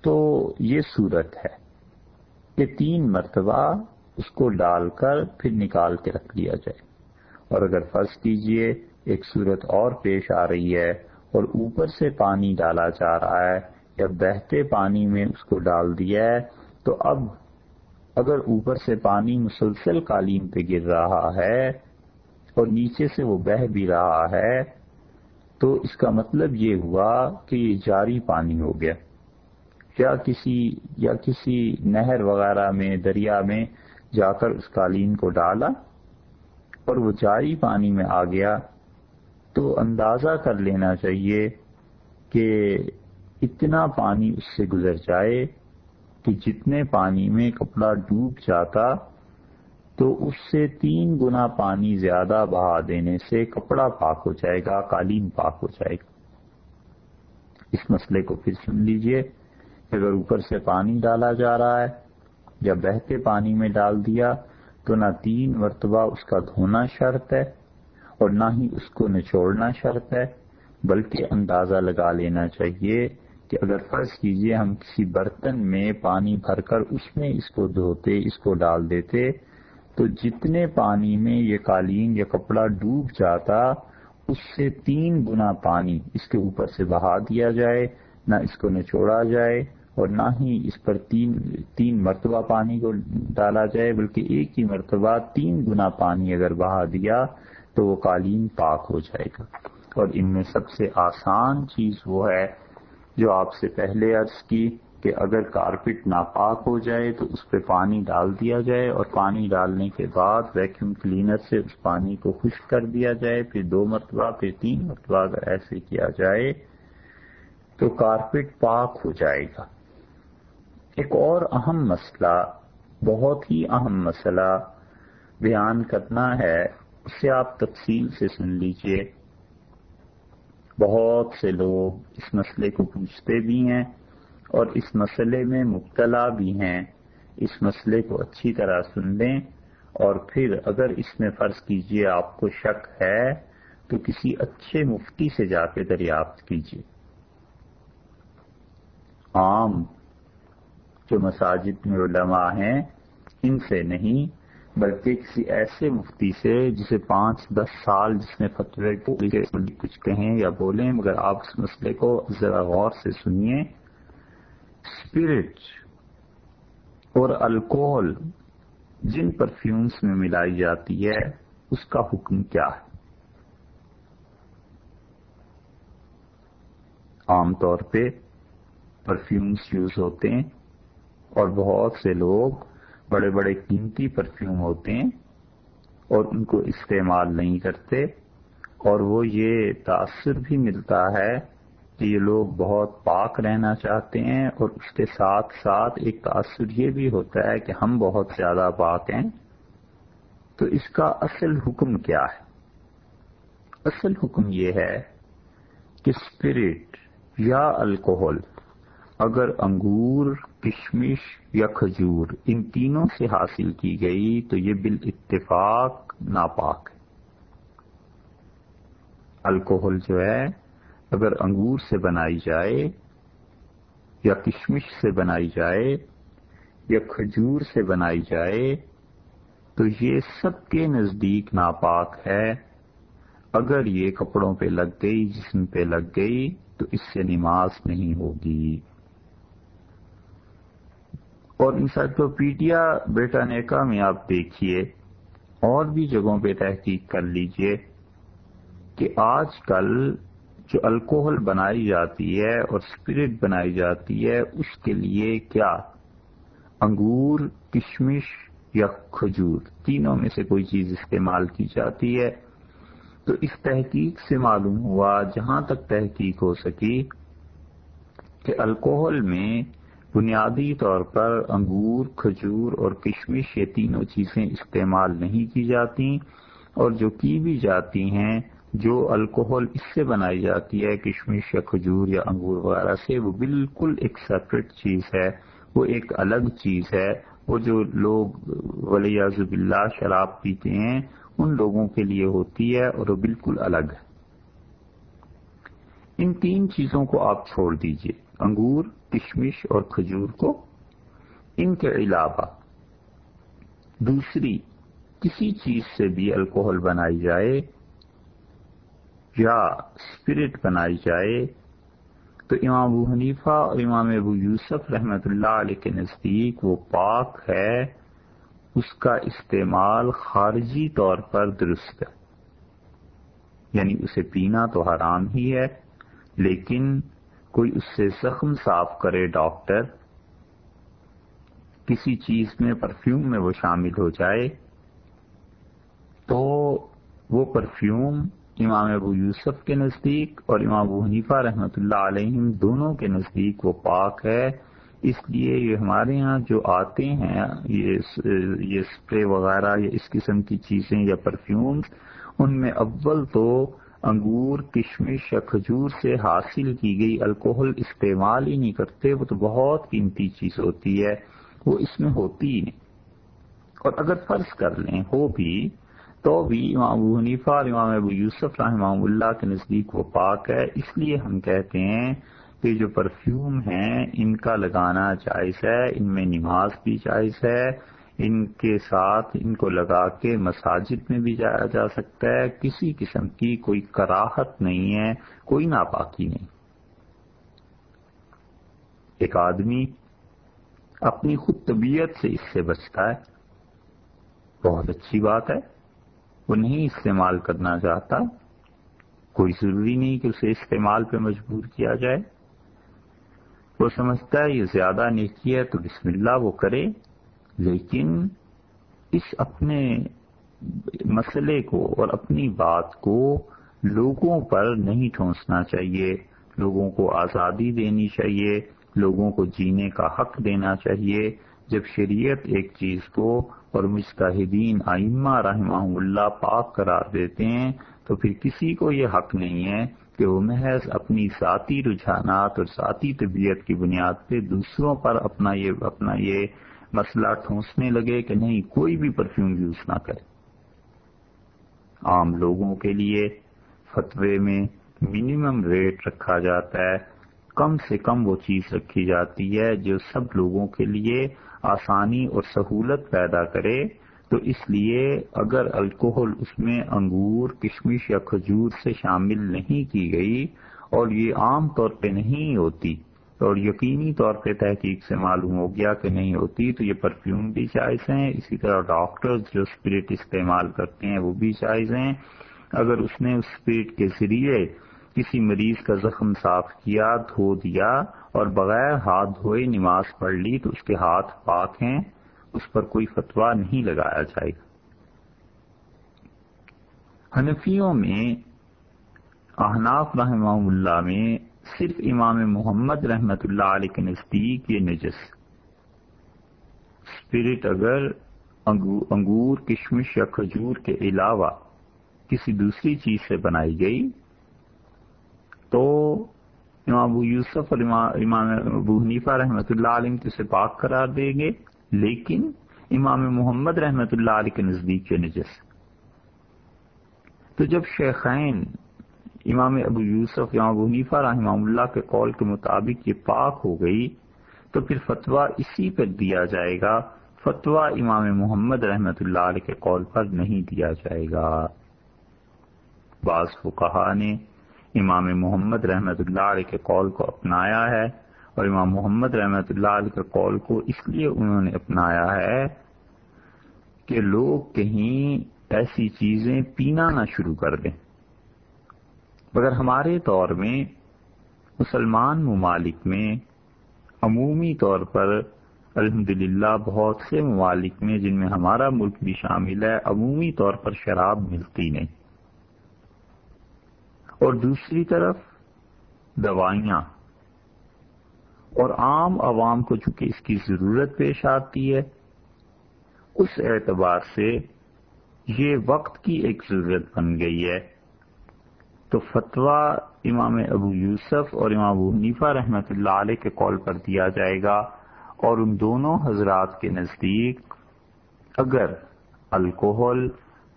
تو یہ صورت ہے کہ تین مرتبہ اس کو ڈال کر پھر نکال کے رکھ لیا جائے۔ اور اگر فرض کیجیے ایک صورت اور پیش آ رہی ہے اور اوپر سے پانی ڈالا جا رہا ہے یا بہتے پانی میں اس کو ڈال دیا ہے، تو اب اگر اوپر سے پانی مسلسل قالین پہ گر رہا ہے اور نیچے سے وہ بہ بھی رہا ہے، تو اس کا مطلب یہ ہوا کہ یہ جاری پانی ہو گیا۔ یا کسی یا کسی نہر وغیرہ میں، دریا میں جا کر اس قالین کو ڈالا اور وہ جاری پانی میں آ گیا۔ تو اندازہ کر لینا چاہیے کہ اتنا پانی اس سے گزر جائے کہ جتنے پانی میں کپڑا ڈوب جاتا تو اس سے تین گنا پانی زیادہ بہا دینے سے کپڑا پاک ہو جائے گا، قالین پاک ہو جائے گا۔ اس مسئلے کو پھر سن لیجیے اگر اوپر سے پانی ڈالا جا رہا ہے یا بہتے پانی میں ڈال دیا، تو نہ تین مرتبہ اس کا دھونا شرط ہے اور نہ ہی اس کو نچوڑنا شرط ہے، بلکہ اندازہ لگا لینا چاہیے کہ اگر فرض کیجیے ہم کسی برتن میں پانی بھر کر اس میں اس کو دھوتے، اس کو ڈال دیتے تو جتنے پانی میں یہ قالین یا کپڑا ڈوب جاتا، اس سے تین گنا پانی اس کے اوپر سے بہا دیا جائے، نہ اس کو نچوڑا جائے اور نہ ہی اس پر تین تین مرتبہ پانی کو ڈالا جائے، بلکہ ایک ہی مرتبہ تین گنا پانی اگر بہا دیا تو وہ قالین پاک ہو جائے گا۔ اور ان میں سب سے آسان چیز وہ ہے جو آپ سے پہلے عرض کی۔ کہ اگر کارپٹ ناپاک ہو جائے تو اس پہ پانی ڈال دیا جائے اور پانی ڈالنے کے بعد ویکیوم کلینر سے اس پانی کو خشک کر دیا جائے، پھر دو مرتبہ، پھر تین مرتبہ اگر ایسے کیا جائے تو کارپٹ پاک ہو جائے گا۔ ایک اور اہم مسئلہ، بہت ہی اہم مسئلہ بیان کرنا ہے، اسے آپ تفصیل سے سن لیجیے۔ بہت سے لوگ اس مسئلے کو پوچھتے بھی ہیں۔ اور اس مسئلے میں مبتلا بھی ہیں۔ اس مسئلے کو اچھی طرح سن لیں۔ اور پھر اگر اس میں فرض کیجیے آپ کو شک ہے، تو کسی اچھے مفتی سے جا کے دریافت کیجیے عام جو مساجد میں علماء ہیں، ان سے نہیں، بلکہ کسی ایسے مفتی سے جسے پانچ دس سال جس نے فتوے کچھ کہیں یا بولیں، مگر آپ اس مسئلے کو ذرا غور سے سنیے۔ اسپرٹ اور الکوہل جن پرفیومز میں ملائی جاتی ہے، اس کا حکم کیا ہے؟ عام طور پہ پرفیومز یوز ہوتے ہیں اور بہت سے لوگ بڑے بڑے قیمتی پرفیوم ہوتے ہیں اور ان کو استعمال نہیں کرتے اور وہ یہ تاثر بھی ملتا ہے یہ لوگ بہت پاک رہنا چاہتے ہیں اور اس کے ساتھ ساتھ ایک تاثر یہ بھی ہوتا ہے کہ ہم بہت زیادہ پاک ہیں۔ تو اس کا اصل حکم کیا ہے؟ اصل حکم یہ ہے کہ اسپرٹ یا الکوہل، اگر انگور، کشمش یا کھجور ان تینوں سے حاصل کی گئی تو یہ بال اتفاق ناپاک ہے۔ الکوہل جو ہے اگر انگور سے بنائی جائے یا کشمش سے بنائی جائے یا کھجور سے بنائی جائے، تو یہ سب کے نزدیک ناپاک ہے۔ اگر یہ کپڑوں پہ لگ گئی، جسم پہ لگ گئی، تو اس سے نماز نہیں ہوگی۔ اور انسائکلوپیڈیا بیٹا نیکا میں آپ دیکھیے، اور بھی جگہوں پہ تحقیق کر لیجیے کہ آج کل جو الکوہل بنائی جاتی ہے اور اسپرٹ بنائی جاتی ہے، اس کے لیے کیا؟ انگور، کشمش یا کھجور؟ تینوں میں سے کوئی چیز استعمال کی جاتی ہے۔ تو اس تحقیق سے معلوم ہوا، جہاں تک تحقیق ہو سکی، کہ الکوہل میں بنیادی طور پر انگور، کھجور اور کشمش یہ تینوں چیزیں استعمال نہیں کی جاتی، اور جو کی بھی جاتی ہیں جو الکوہل اس سے بنائی جاتی ہے، کشمش یا کھجور یا انگور وغیرہ سے، وہ بالکل ایک سیپریٹ چیز ہے، وہ ایک الگ چیز ہے۔ وہ جو لوگ ولی زب اللہ شراب پیتے ہیں، ان لوگوں کے لیے ہوتی ہے اور وہ بالکل الگ ہے۔ ان تین چیزوں کو آپ چھوڑ دیجیے۔ انگور، کشمش اور کھجور کو۔ ان کے علاوہ دوسری کسی چیز سے بھی الکوہل بنائی جائے یا اسپرٹ بنائی جائے تو امام ابو حنیفہ اور امام ابو یوسف رحمت اللہ علیہ کے نزدیک وہ پاک ہے، اس کا استعمال خارجی طور پر درست ہے۔ یعنی اسے پینا تو حرام ہی ہے، لیکن کوئی اس سے زخم صاف کرے ڈاکٹر، کسی چیز میں پرفیوم میں وہ شامل ہو جائے تو وہ پرفیوم امام ابو یوسف کے نزدیک اور امام ابو حنیفہ رحمۃ اللہ علیہ دونوں کے نزدیک وہ پاک ہے۔ اس لیے یہ ہمارے ہاں جو آتے ہیں، یہ اسپرے وغیرہ یا اس قسم کی چیزیں یا پرفیومز ان میں اول تو انگور، کشمش یا کھجور سے حاصل کی گئی الکوہل استعمال ہی نہیں کرتے، وہ تو بہت قیمتی چیز ہوتی ہے، وہ اس میں ہوتی ہی نہیں۔ اور اگر فرض کر لیں، ہو بھی تو بھی امام ابو حنیفہ اور امام ابو یوسف رحمہ اللہ کے نزدیک وہ پاک ہے۔ اس لیے ہم کہتے ہیں کہ جو پرفیوم ہیں، ان کا لگانا جائز ہے، ان میں نماز بھی جائز ہے، ان کے ساتھ ان کو لگا کے مساجد میں بھی جایا جا سکتا ہے۔ کسی قسم کی کوئی کراہت نہیں ہے، کوئی ناپاکی نہیں۔ ایک آدمی اپنی خود طبیعت سے اس سے بچتا ہے۔ بہت اچھی بات ہے۔ وہ نہیں استعمال کرنا چاہتا۔ کوئی ضروری نہیں کہ اسے استعمال پہ مجبور کیا جائے۔ وہ سمجھتا ہے یہ زیادہ نیکی ہے تو بسم اللہ وہ کرے۔ لیکن اس اپنے مسئلے کو اور اپنی بات کو لوگوں پر نہیں ٹھونسنا چاہیے۔ لوگوں کو آزادی دینی چاہیے۔ لوگوں کو جینے کا حق دینا چاہیے۔ جب شریعت ایک چیز کو اور مستحدین آئمہ رحمہ اللہ پاک قرار دیتے ہیں، تو پھر کسی کو یہ حق نہیں ہے کہ وہ محض اپنی ذاتی رجحانات اور ذاتی طبیعت کی بنیاد پہ دوسروں پر اپنا یہ اپنا یہ مسئلہ ٹھونسنے لگے کہ نہیں، کوئی بھی پرفیوم یوز نہ کرے۔ عام لوگوں کے لیے فتوے میں منیمم ریٹ رکھا جاتا ہے کم سے کم وہ چیز رکھی جاتی ہے جو سب لوگوں کے لیے آسانی اور سہولت پیدا کرے۔ تو اس لیے اگر الکوہل اس میں انگور، کشمش یا کھجور سے شامل نہیں کی گئی اور یہ عام طور پہ نہیں ہوتی اور یقینی طور پہ تحقیق سے معلوم ہو گیا کہ نہیں ہوتی، تو یہ پرفیوم بھی جائز ہیں۔ اسی طرح ڈاکٹر جو اسپرٹ استعمال کرتے ہیں وہ بھی جائز ہیں۔ اگر اس نے اس اسپرٹ کے ذریعے کسی مریض کا زخم صاف کیا، دھو دیا اور بغیر ہاتھ دھوئے نماز پڑھ لی تو اس کے ہاتھ پاک ہیں، اس پر کوئی فتوا نہیں لگایا جائے گا۔ حنفیوں میں احناف رحمہ اللہ میں صرف امام محمد رحمت اللہ علیہ کے نزدیک یہ نجس۔ اسپرٹ اگر انگور، کشمش یا کھجور کے علاوہ کسی دوسری چیز سے بنائی گئی تو امام ابو یوسف اور امام ابو حنیفہ رحمۃ اللہ علیہ اسے پاک قرار دیں گے، لیکن امام محمد رحمت اللہ علیہ کے نزدیک یہ نجس۔ تو جب شیخین امام ابو یوسف، امام ابو حنیفہ رحمہ اللہ کے قول کے مطابق یہ پاک ہو گئی، تو پھر فتویٰ اسی پر دیا جائے گا۔ فتویٰ امام محمد رحمت اللہ علیہ کے قول پر نہیں دیا جائے گا۔ بعض فقہا نے امام محمد رحمت اللہ علیہ کے قول کو اپنایا ہے اور امام محمد رحمت اللہ علیہ کے قول کو اس لیے انہوں نے اپنایا ہے کہ لوگ کہیں ایسی چیزیں پینا نہ شروع کر دیں۔ مگر ہمارے دور میں مسلمان ممالک میں عمومی طور پر الحمد بہت سے ممالک میں جن میں ہمارا ملک بھی شامل ہے، عمومی طور پر شراب ملتی نہیں۔ اور دوسری طرف دوائیاں۔ اور عام عوام کو چونکہ اس کی ضرورت پیش آتی ہے، اس اعتبار سے یہ وقت کی ایک ضرورت بن گئی ہے۔ تو فتویٰ امام ابو یوسف اور امام ابو حنیفہ رحمۃ اللہ علیہ کے کال پر دیا جائے گا، اور ان دونوں حضرات کے نزدیک اگر الکوہل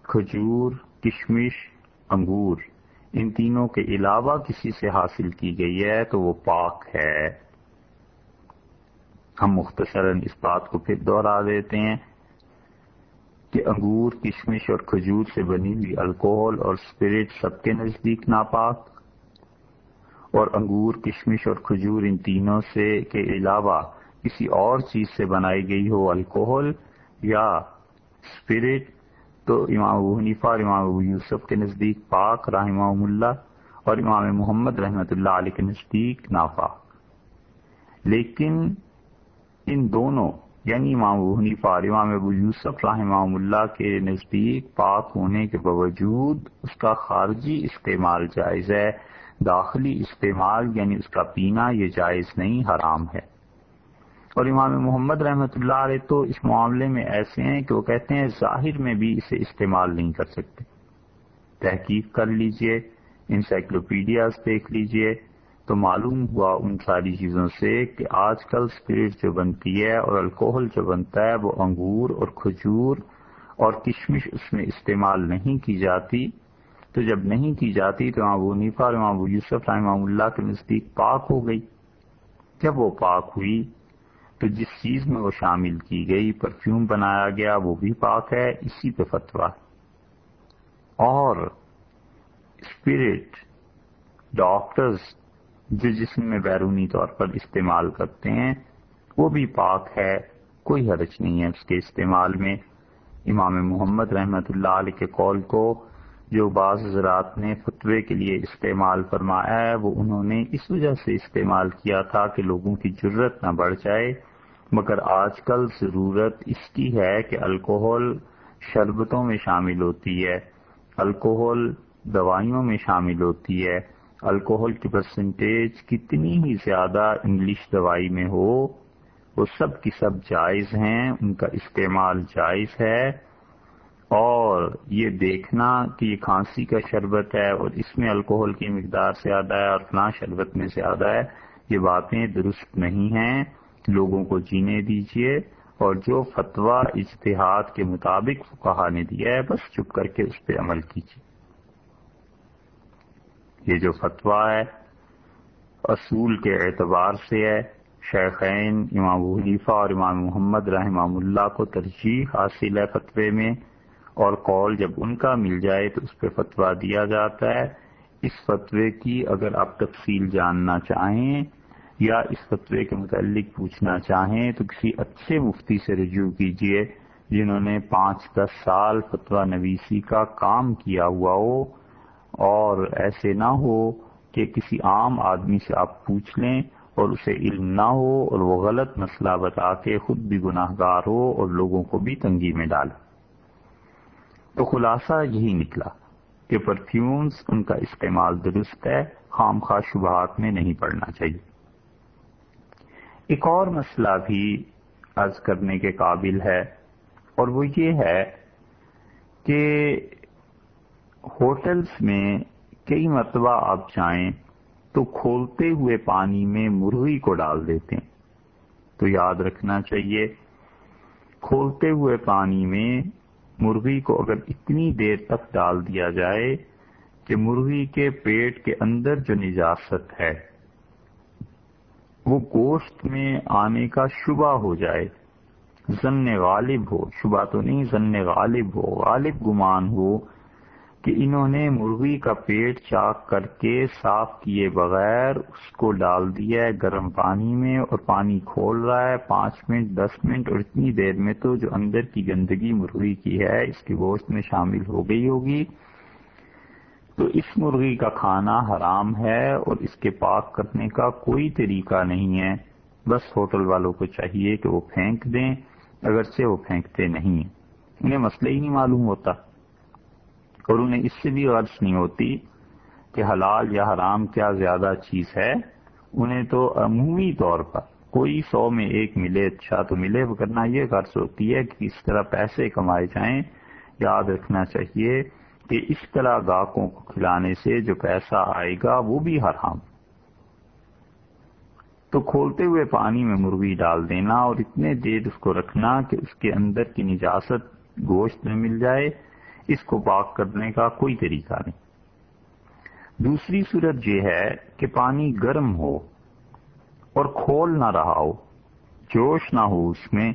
کھجور، کشمش، انگور ان تینوں کے علاوہ کسی سے حاصل کی گئی ہے تو وہ پاک ہے۔ ہم مختصراً اس بات کو پھر دوہرا دیتے ہیں کہ انگور، کشمش اور کھجور سے بنی ہوئی الکوہل اور اسپرٹ سب کے نزدیک ناپاک، اور انگور، کشمش اور کھجور ان تینوں سے کے علاوہ کسی اور چیز سے بنائی گئی ہو الکوہل یا اسپرٹ تو امام ابو حنیفہ اور امام ابو یوسف کے نزدیک پاک رحمہ اللہ اور امام محمد رحمۃ اللہ علیہ کے نزدیک ناپاک لیکن ان دونوں یعنی امام ابو حنیفہ اور امام ابو یوسف رحمہ اللہ کے نزدیک پاک ہونے کے باوجود اس کا خارجی استعمال جائز ہے، داخلی استعمال یعنی اس کا پینا یہ جائز نہیں، حرام ہے۔ اور امام محمد رحمۃ اللہ علیہ تو اس معاملے میں ایسے ہیں کہ وہ کہتے ہیں ظاہر میں بھی اسے استعمال نہیں کر سکتے۔ تحقیق کر لیجیے، انسائکلوپیڈیاز دیکھ لیجیے۔ تو معلوم ہوا ان ساری چیزوں سے کہ آج کل اسپرٹ جو بنتی ہے اور الکوہل جو بنتا ہے وہ انگور اور کھجور اور کشمش اس میں استعمال نہیں کی جاتی۔ تو جب نہیں کی جاتی تو ابو نیفا اور ابو یوسف رحمہ اللہ کے نزدیک پاک ہو گئی۔ جب وہ پاک ہوئی تو جس چیز میں وہ شامل کی گئی، پرفیوم بنایا گیا، وہ بھی پاک ہے، اسی پہ فتوا اور اسپرٹ ڈاکٹرز جو جسم میں بیرونی طور پر استعمال کرتے ہیں، وہ بھی پاک ہے، کوئی حرج نہیں ہے اس کے استعمال میں۔ امام محمد رحمت اللہ علیہ کے قول کو جو بعض حضرات نے فتوے کے لیے استعمال فرمایا ہے، وہ انہوں نے اس وجہ سے استعمال کیا تھا کہ لوگوں کی ضرورت نہ بڑھ جائے۔ مگر آج کل ضرورت اس کی ہے کہ الکوہل شربتوں میں شامل ہوتی ہے۔ الکوہل دوائیوں میں شامل ہوتی ہے۔ الکوہل کی پرسنٹیج کتنی ہی زیادہ انگلش دوائی میں ہو، وہ سب کی سب جائز ہیں، ان کا استعمال جائز ہے۔ اور یہ دیکھنا کہ یہ کھانسی کا شربت ہے اور اس میں الکوہل کی مقدار زیادہ ہے اور فلاں شربت میں زیادہ ہے، یہ باتیں درست نہیں ہیں۔ لوگوں کو جینے دیجیے اور جو فتویٰ اجتہاد کے مطابق کہا نے دیا ہے، بس چپ کر کے اس پہ عمل کیجیے یہ جو فتویٰ ہے، اصول کے اعتبار سے ہے۔ شیخین امام حنیفہ اور امام محمد رحمہ اللہ کو ترجیح حاصل ہے فتوے میں۔ اور قول جب ان کا مل جائے تو اس پہ فتویٰ دیا جاتا ہے۔ اس فتوے کی اگر آپ تفصیل جاننا چاہیں یا اس فتوے کے متعلق پوچھنا چاہیں تو کسی اچھے مفتی سے رجوع کیجیے جنہوں نے پانچ دس سال فتویٰ نویسی کا کام کیا ہوا ہو۔ اور ایسے نہ ہو کہ کسی عام آدمی سے آپ پوچھ لیں اور اسے علم نہ ہو اور وہ غلط مسئلہ بتا کے خود بھی گناہ گار ہو اور لوگوں کو بھی تنگی میں ڈالے۔ تو خلاصہ یہی نکلا کہ پرفیومز ان کا استعمال درست ہے، خام خواہ شبہات میں نہیں پڑنا چاہیے۔ ایک اور مسئلہ بھی عرض کرنے کے قابل ہے، اور وہ یہ ہے کہ ہوٹلز میں کئی مرتبہ آپ جائیں تو کھولتے ہوئے پانی میں مرغی کو ڈال دیتے ہیں۔ تو یاد رکھنا چاہیے، کھولتے ہوئے پانی میں مرغی کو اگر اتنی دیر تک ڈال دیا جائے کہ مرغی کے پیٹ کے اندر جو نجاست ہے، وہ گوشت میں آنے کا شبہ ہو جائے۔ ضن غالب ہو، شبہ تو نہیں ضن غالب ہو، غالب گمان ہو۔ کہ انہوں نے مرغی کا پیٹ چاک کر کے صاف کیے بغیر اس کو ڈال دیا ہے گرم پانی میں اور پانی کھول رہا ہے۔ پانچ منٹ، دس منٹ اور اتنی دیر میں تو جو اندر کی گندگی مرغی کی ہے، اس کی گوشت میں شامل ہو گئی ہوگی۔ تو اس مرغی کا کھانا حرام ہے اور اس کے پاک کرنے کا کوئی طریقہ نہیں ہے۔ بس ہوٹل والوں کو چاہیے کہ وہ پھینک دیں، اگرچہ وہ پھینکتے نہیں۔ انہیں مسئلہ ہی نہیں معلوم ہوتا۔ اور انہیں اس سے بھی غرض نہیں ہوتی کہ حلال یا حرام کیا زیادہ چیز ہے، انہیں تو عمومی طور پر کوئی سو میں ایک ملے اچھا تو ملے کرنا یہ غرض ہوتی ہے کہ اس طرح پیسے کمائے جائیں۔ یاد رکھنا چاہیے کہ اس طرح گاہکوں کو کھلانے سے جو پیسہ آئے گا وہ بھی حرام۔ تو کھولتے ہوئے پانی میں مرغی ڈال دینا اور اتنے دیر اس کو رکھنا کہ اس کے اندر کی نجاست گوشت میں مل جائے۔ اس کو پاک کرنے کا کوئی طریقہ نہیں۔ دوسری صورت یہ ہے کہ پانی گرم ہو اور کھول نہ رہا ہو، جوش نہ ہو اس میں،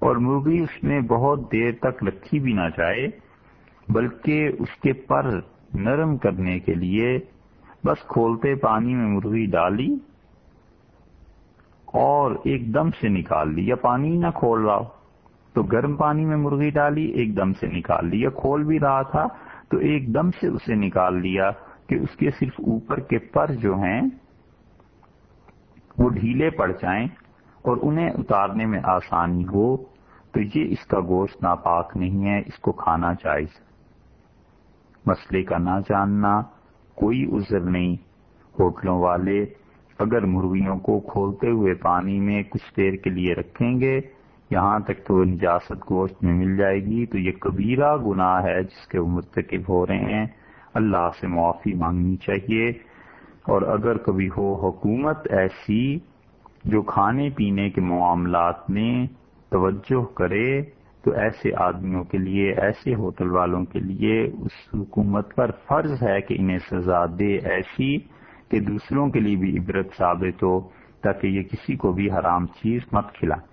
اور مرغی اس میں بہت دیر تک رکھی بھی نہ جائے، بلکہ اس کے پر نرم کرنے کے لیے بس کھولتے پانی میں مرغی ڈالی اور ایک دم سے نکال لی یا پانی نہ کھول رہا ہو۔ تو گرم پانی میں مرغی ڈالی، ایک دم سے نکال لیا۔ کھول بھی رہا تھا، تو ایک دم سے اسے نکال لیا کہ اس کے صرف اوپر کے پر جو ہیں، وہ ڈھیلے پڑ جائیں اور انہیں اتارنے میں آسانی ہو۔ تو یہ اس کا گوشت ناپاک نہیں ہے، اس کو کھانا جائز۔ مسئلے کا نہ جاننا، کوئی عذر نہیں۔ ہوٹلوں والے اگر مرغیوں کو کھولتے ہوئے پانی میں کچھ دیر کے لیے رکھیں گے یہاں تک تو نجاست گوشت میں مل جائے گی۔ تو یہ کبیرہ گناہ ہے جس کے وہ مرتکب ہو رہے ہیں۔ اللہ سے معافی مانگنی چاہیے۔ اور اگر کبھی ہو حکومت ایسی جو کھانے پینے کے معاملات میں توجہ کرے، تو ایسے آدمیوں کے لیے، ایسے ہوٹل والوں کے لیے اس حکومت پر فرض ہے کہ انہیں سزا دے ایسی کہ دوسروں کے لیے بھی عبرت ثابت ہو تاکہ یہ کسی کو بھی حرام چیز مت کھلائیں۔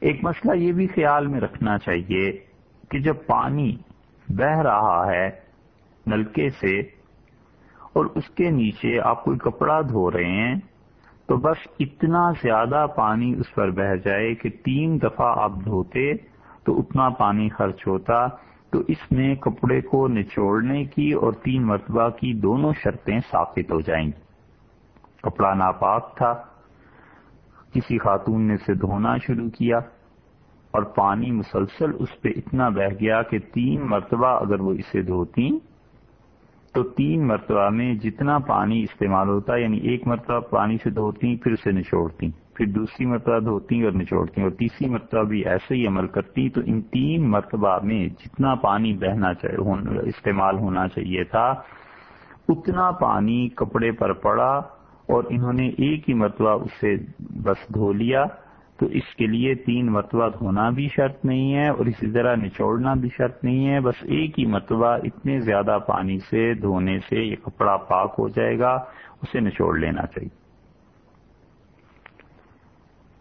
ایک مسئلہ یہ بھی خیال میں رکھنا چاہیے کہ جب پانی بہ رہا ہے نلکے سے اور اس کے نیچے آپ کوئی کپڑا دھو رہے ہیں، تو بس اتنا زیادہ پانی اس پر بہ جائے کہ تین دفعہ آپ دھوتے تو اتنا پانی خرچ ہوتا۔ تو اس میں کپڑے کو نچوڑنے کی اور تین مرتبہ کی دونوں شرطیں ثابت ہو جائیں۔ گی کپڑا ناپاک تھا۔ کسی خاتون نے اسے دھونا شروع کیا اور پانی مسلسل اس پہ اتنا بہ گیا کہ تین مرتبہ اگر وہ اسے دھوتی تو تین مرتبہ میں جتنا پانی استعمال ہوتا یعنی ایک مرتبہ پانی سے دھوتی، پھر سے نچوڑتی، پھر دوسری مرتبہ دھوتی اور نچوڑتی، اور تیسری مرتبہ بھی ایسے ہی عمل کرتی۔ تو ان تین مرتبہ میں جتنا پانی بہنا چاہیے استعمال ہونا چاہیے تھا، اتنا پانی کپڑے پر پڑا اور انہوں نے ایک ہی مرتبہ اسے بس دھو لیا تو اس کے لیے تین مرتبہ دھونا بھی شرط نہیں ہے اور اسی طرح نچوڑنا بھی شرط نہیں ہے۔ بس ایک ہی مرتبہ اتنے زیادہ پانی سے دھونے سے یہ کپڑا پاک ہو جائے گا، اسے نچوڑ لینا چاہیے۔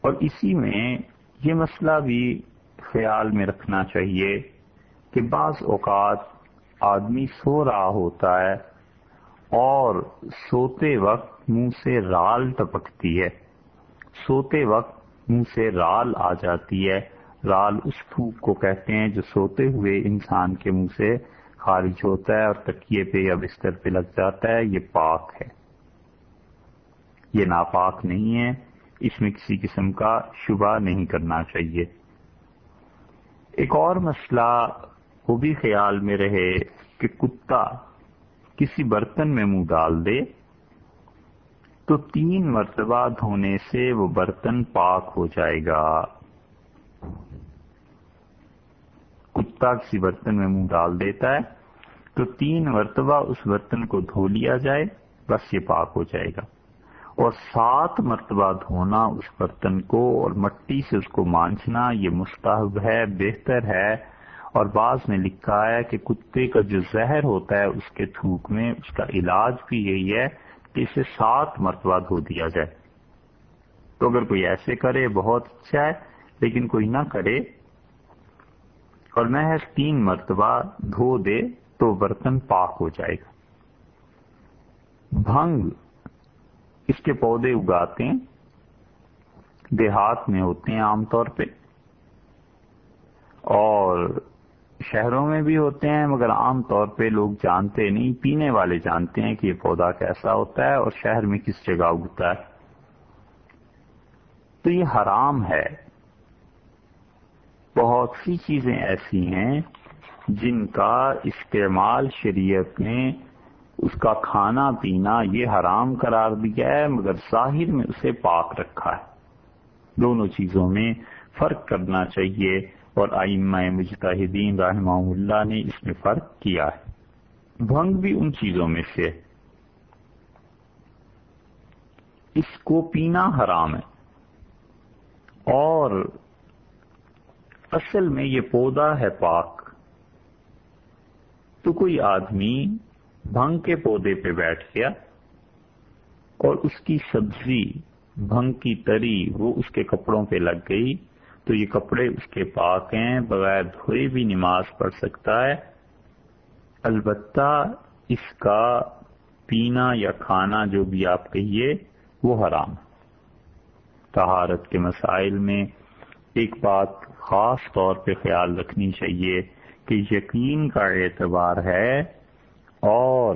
اور اسی میں یہ مسئلہ بھی خیال میں رکھنا چاہیے کہ بعض اوقات آدمی سو رہا ہوتا ہے اور سوتے وقت منہ سے رال ٹپکتی ہے۔ سوتے وقت منہ سے رال آ جاتی ہے۔ رال اس پھوک کو کہتے ہیں جو سوتے ہوئے انسان کے منہ سے خارج ہوتا ہے اور تکیے پہ یا بستر پہ لگ جاتا ہے۔ یہ پاک ہے۔ یہ ناپاک نہیں ہے۔ اس میں کسی قسم کا شبہ نہیں کرنا چاہیے۔ ایک اور مسئلہ وہ بھی خیال میں رہے کہ کتا کسی برتن میں منہ ڈال دے، تو تین مرتبہ دھونے سے وہ برتن پاک ہو جائے گا۔ کتا کسی برتن میں منہ ڈال دیتا ہے، تو تین مرتبہ اس برتن کو دھو لیا جائے، بس یہ پاک ہو جائے گا۔ اور سات مرتبہ دھونا اس برتن کو، اور مٹی سے اس کو مانچنا یہ مستحب ہے، بہتر ہے۔ اور بعض میں لکھا ہے کہ کتے کا جو زہر ہوتا ہے اس کے تھوک میں اس کا علاج بھی یہی ہے کہ اسے سات مرتبہ دھو دیا جائے۔ تو اگر کوئی ایسے کرے بہت اچھا ہے، لیکن کوئی نہ کرے اور محض تین مرتبہ دھو دے تو برتن پاک ہو جائے گا۔ بھنگ اس کے پودے اگاتے ہیں، دیہات میں ہوتے ہیں عام طور پہ۔ اور شہروں میں بھی ہوتے ہیں، مگر عام طور پہ لوگ جانتے نہیں، پینے والے جانتے ہیں کہ یہ پودا کیسا ہوتا ہے اور شہر میں کس جگہ اگتا ہے۔ تو یہ حرام ہے۔ بہت سی چیزیں ایسی ہیں جن کا استعمال شریعت نے اس کا کھانا پینا یہ حرام قرار دیا ہے، مگر ظاہر میں اسے پاک رکھا ہے۔ دونوں چیزوں میں فرق کرنا چاہیے۔ اور آئمہ مجتہدین رحمہ اللہ نے اس میں فرق کیا ہے۔ بھنگ بھی ان چیزوں میں سے اس کو پینا حرام ہے۔ اور اصل میں یہ پودا ہے پاک۔ تو کوئی آدمی بھنگ کے پودے پہ بیٹھ گیا اور اس کی سبزی بھنگ کی تری وہ اس کے کپڑوں پہ لگ گئی تو یہ کپڑے اس کے پاک ہیں، بغیر دھوئے بھی نماز پڑھ سکتا ہے۔ البتہ اس کا پینا یا کھانا جو بھی آپ کہیے، وہ حرام تہارت کے مسائل میں ایک بات خاص طور پہ خیال رکھنی چاہیے کہ یقین کا اعتبار ہے اور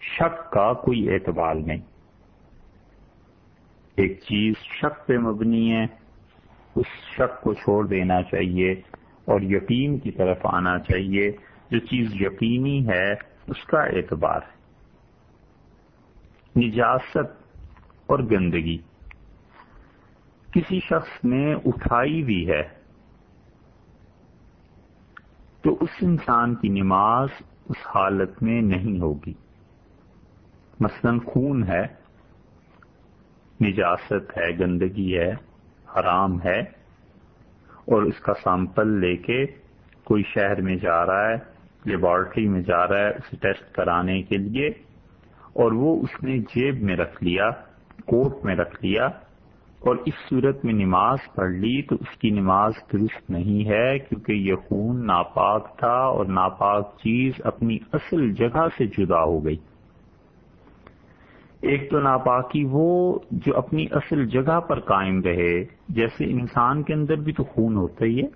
شک کا کوئی اعتبار نہیں۔ ایک چیز شک پہ مبنی ہے، اس شک کو چھوڑ دینا چاہیے اور یقین کی طرف آنا چاہیے۔ جو چیز یقینی ہے، اس کا اعتبار ہے۔ نجاست اور گندگی۔ کسی شخص نے اٹھائی بھی ہے تو اس انسان کی نماز اس حالت میں نہیں ہوگی۔ مثلا خون ہے نجاست ہے، گندگی ہے، حرام ہے، اور اس کا سیمپل لے کے کوئی شہر میں جا رہا ہے، لیبارٹری میں جا رہا ہے، اسے ٹیسٹ کرانے کے لیے، اور وہ اس نے جیب میں رکھ لیا کوٹ میں رکھ لیا، اور اس صورت میں نماز پڑھ لی تو اس کی نماز درست نہیں ہے کیونکہ یہ خون ناپاک تھا اور ناپاک چیز اپنی اصل جگہ سے جدا ہو گئی۔ ایک تو ناپاکی وہ جو اپنی اصل جگہ پر قائم رہے، جیسے انسان کے اندر بھی تو خون ہوتا ہی ہے،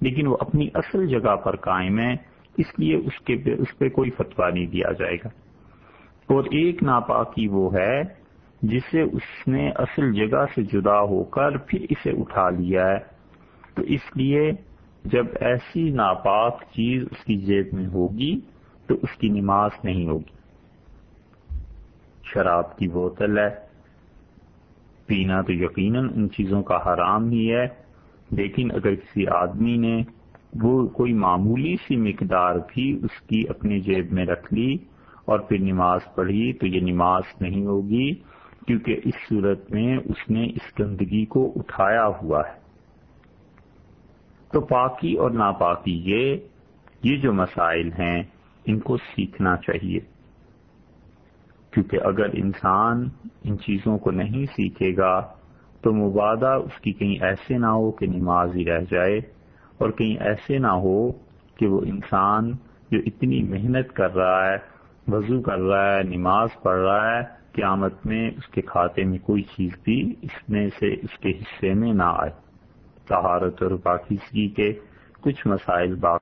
لیکن وہ اپنی اصل جگہ پر قائم ہے، اس لیے اس کے اس پہ کوئی فتوا نہیں دیا جائے گا۔ اور ایک ناپاکی وہ ہے جسے اس نے اصل جگہ سے جدا ہو کر پھر اسے اٹھا لیا ہے۔ تو اس لیے جب ایسی ناپاک چیز اس کی جیب میں ہوگی تو اس کی نماز نہیں ہوگی۔ شراب کی بوتل ہے۔ پینا تو یقیناً ان چیزوں کا حرام ہی ہے، لیکن اگر کسی آدمی نے وہ کوئی معمولی سی مقدار بھی اس کی اپنی جیب میں رکھ لی اور پھر نماز پڑھی تو یہ نماز نہیں ہوگی، کیونکہ اس صورت میں اس نے اس گندگی کو اٹھایا ہوا ہے۔ تو پاکی اور ناپاکی یہ یہ جو مسائل ہیں، ان کو سیکھنا چاہیے۔ کیونکہ اگر انسان ان چیزوں کو نہیں سیکھے گا تو مبادہ اس کی کہیں ایسے نہ ہو کہ نماز ہی رہ جائے اور کہیں ایسے نہ ہو کہ وہ انسان جو اتنی محنت کر رہا ہے، وضو کر رہا ہے، نماز پڑھ رہا ہے، قیامت میں اس کے کھاتے میں کوئی چیز بھی اس میں سے اس کے حصے میں نہ آئے۔ طہارت اور پاکیزگی کے کچھ مسائل باقی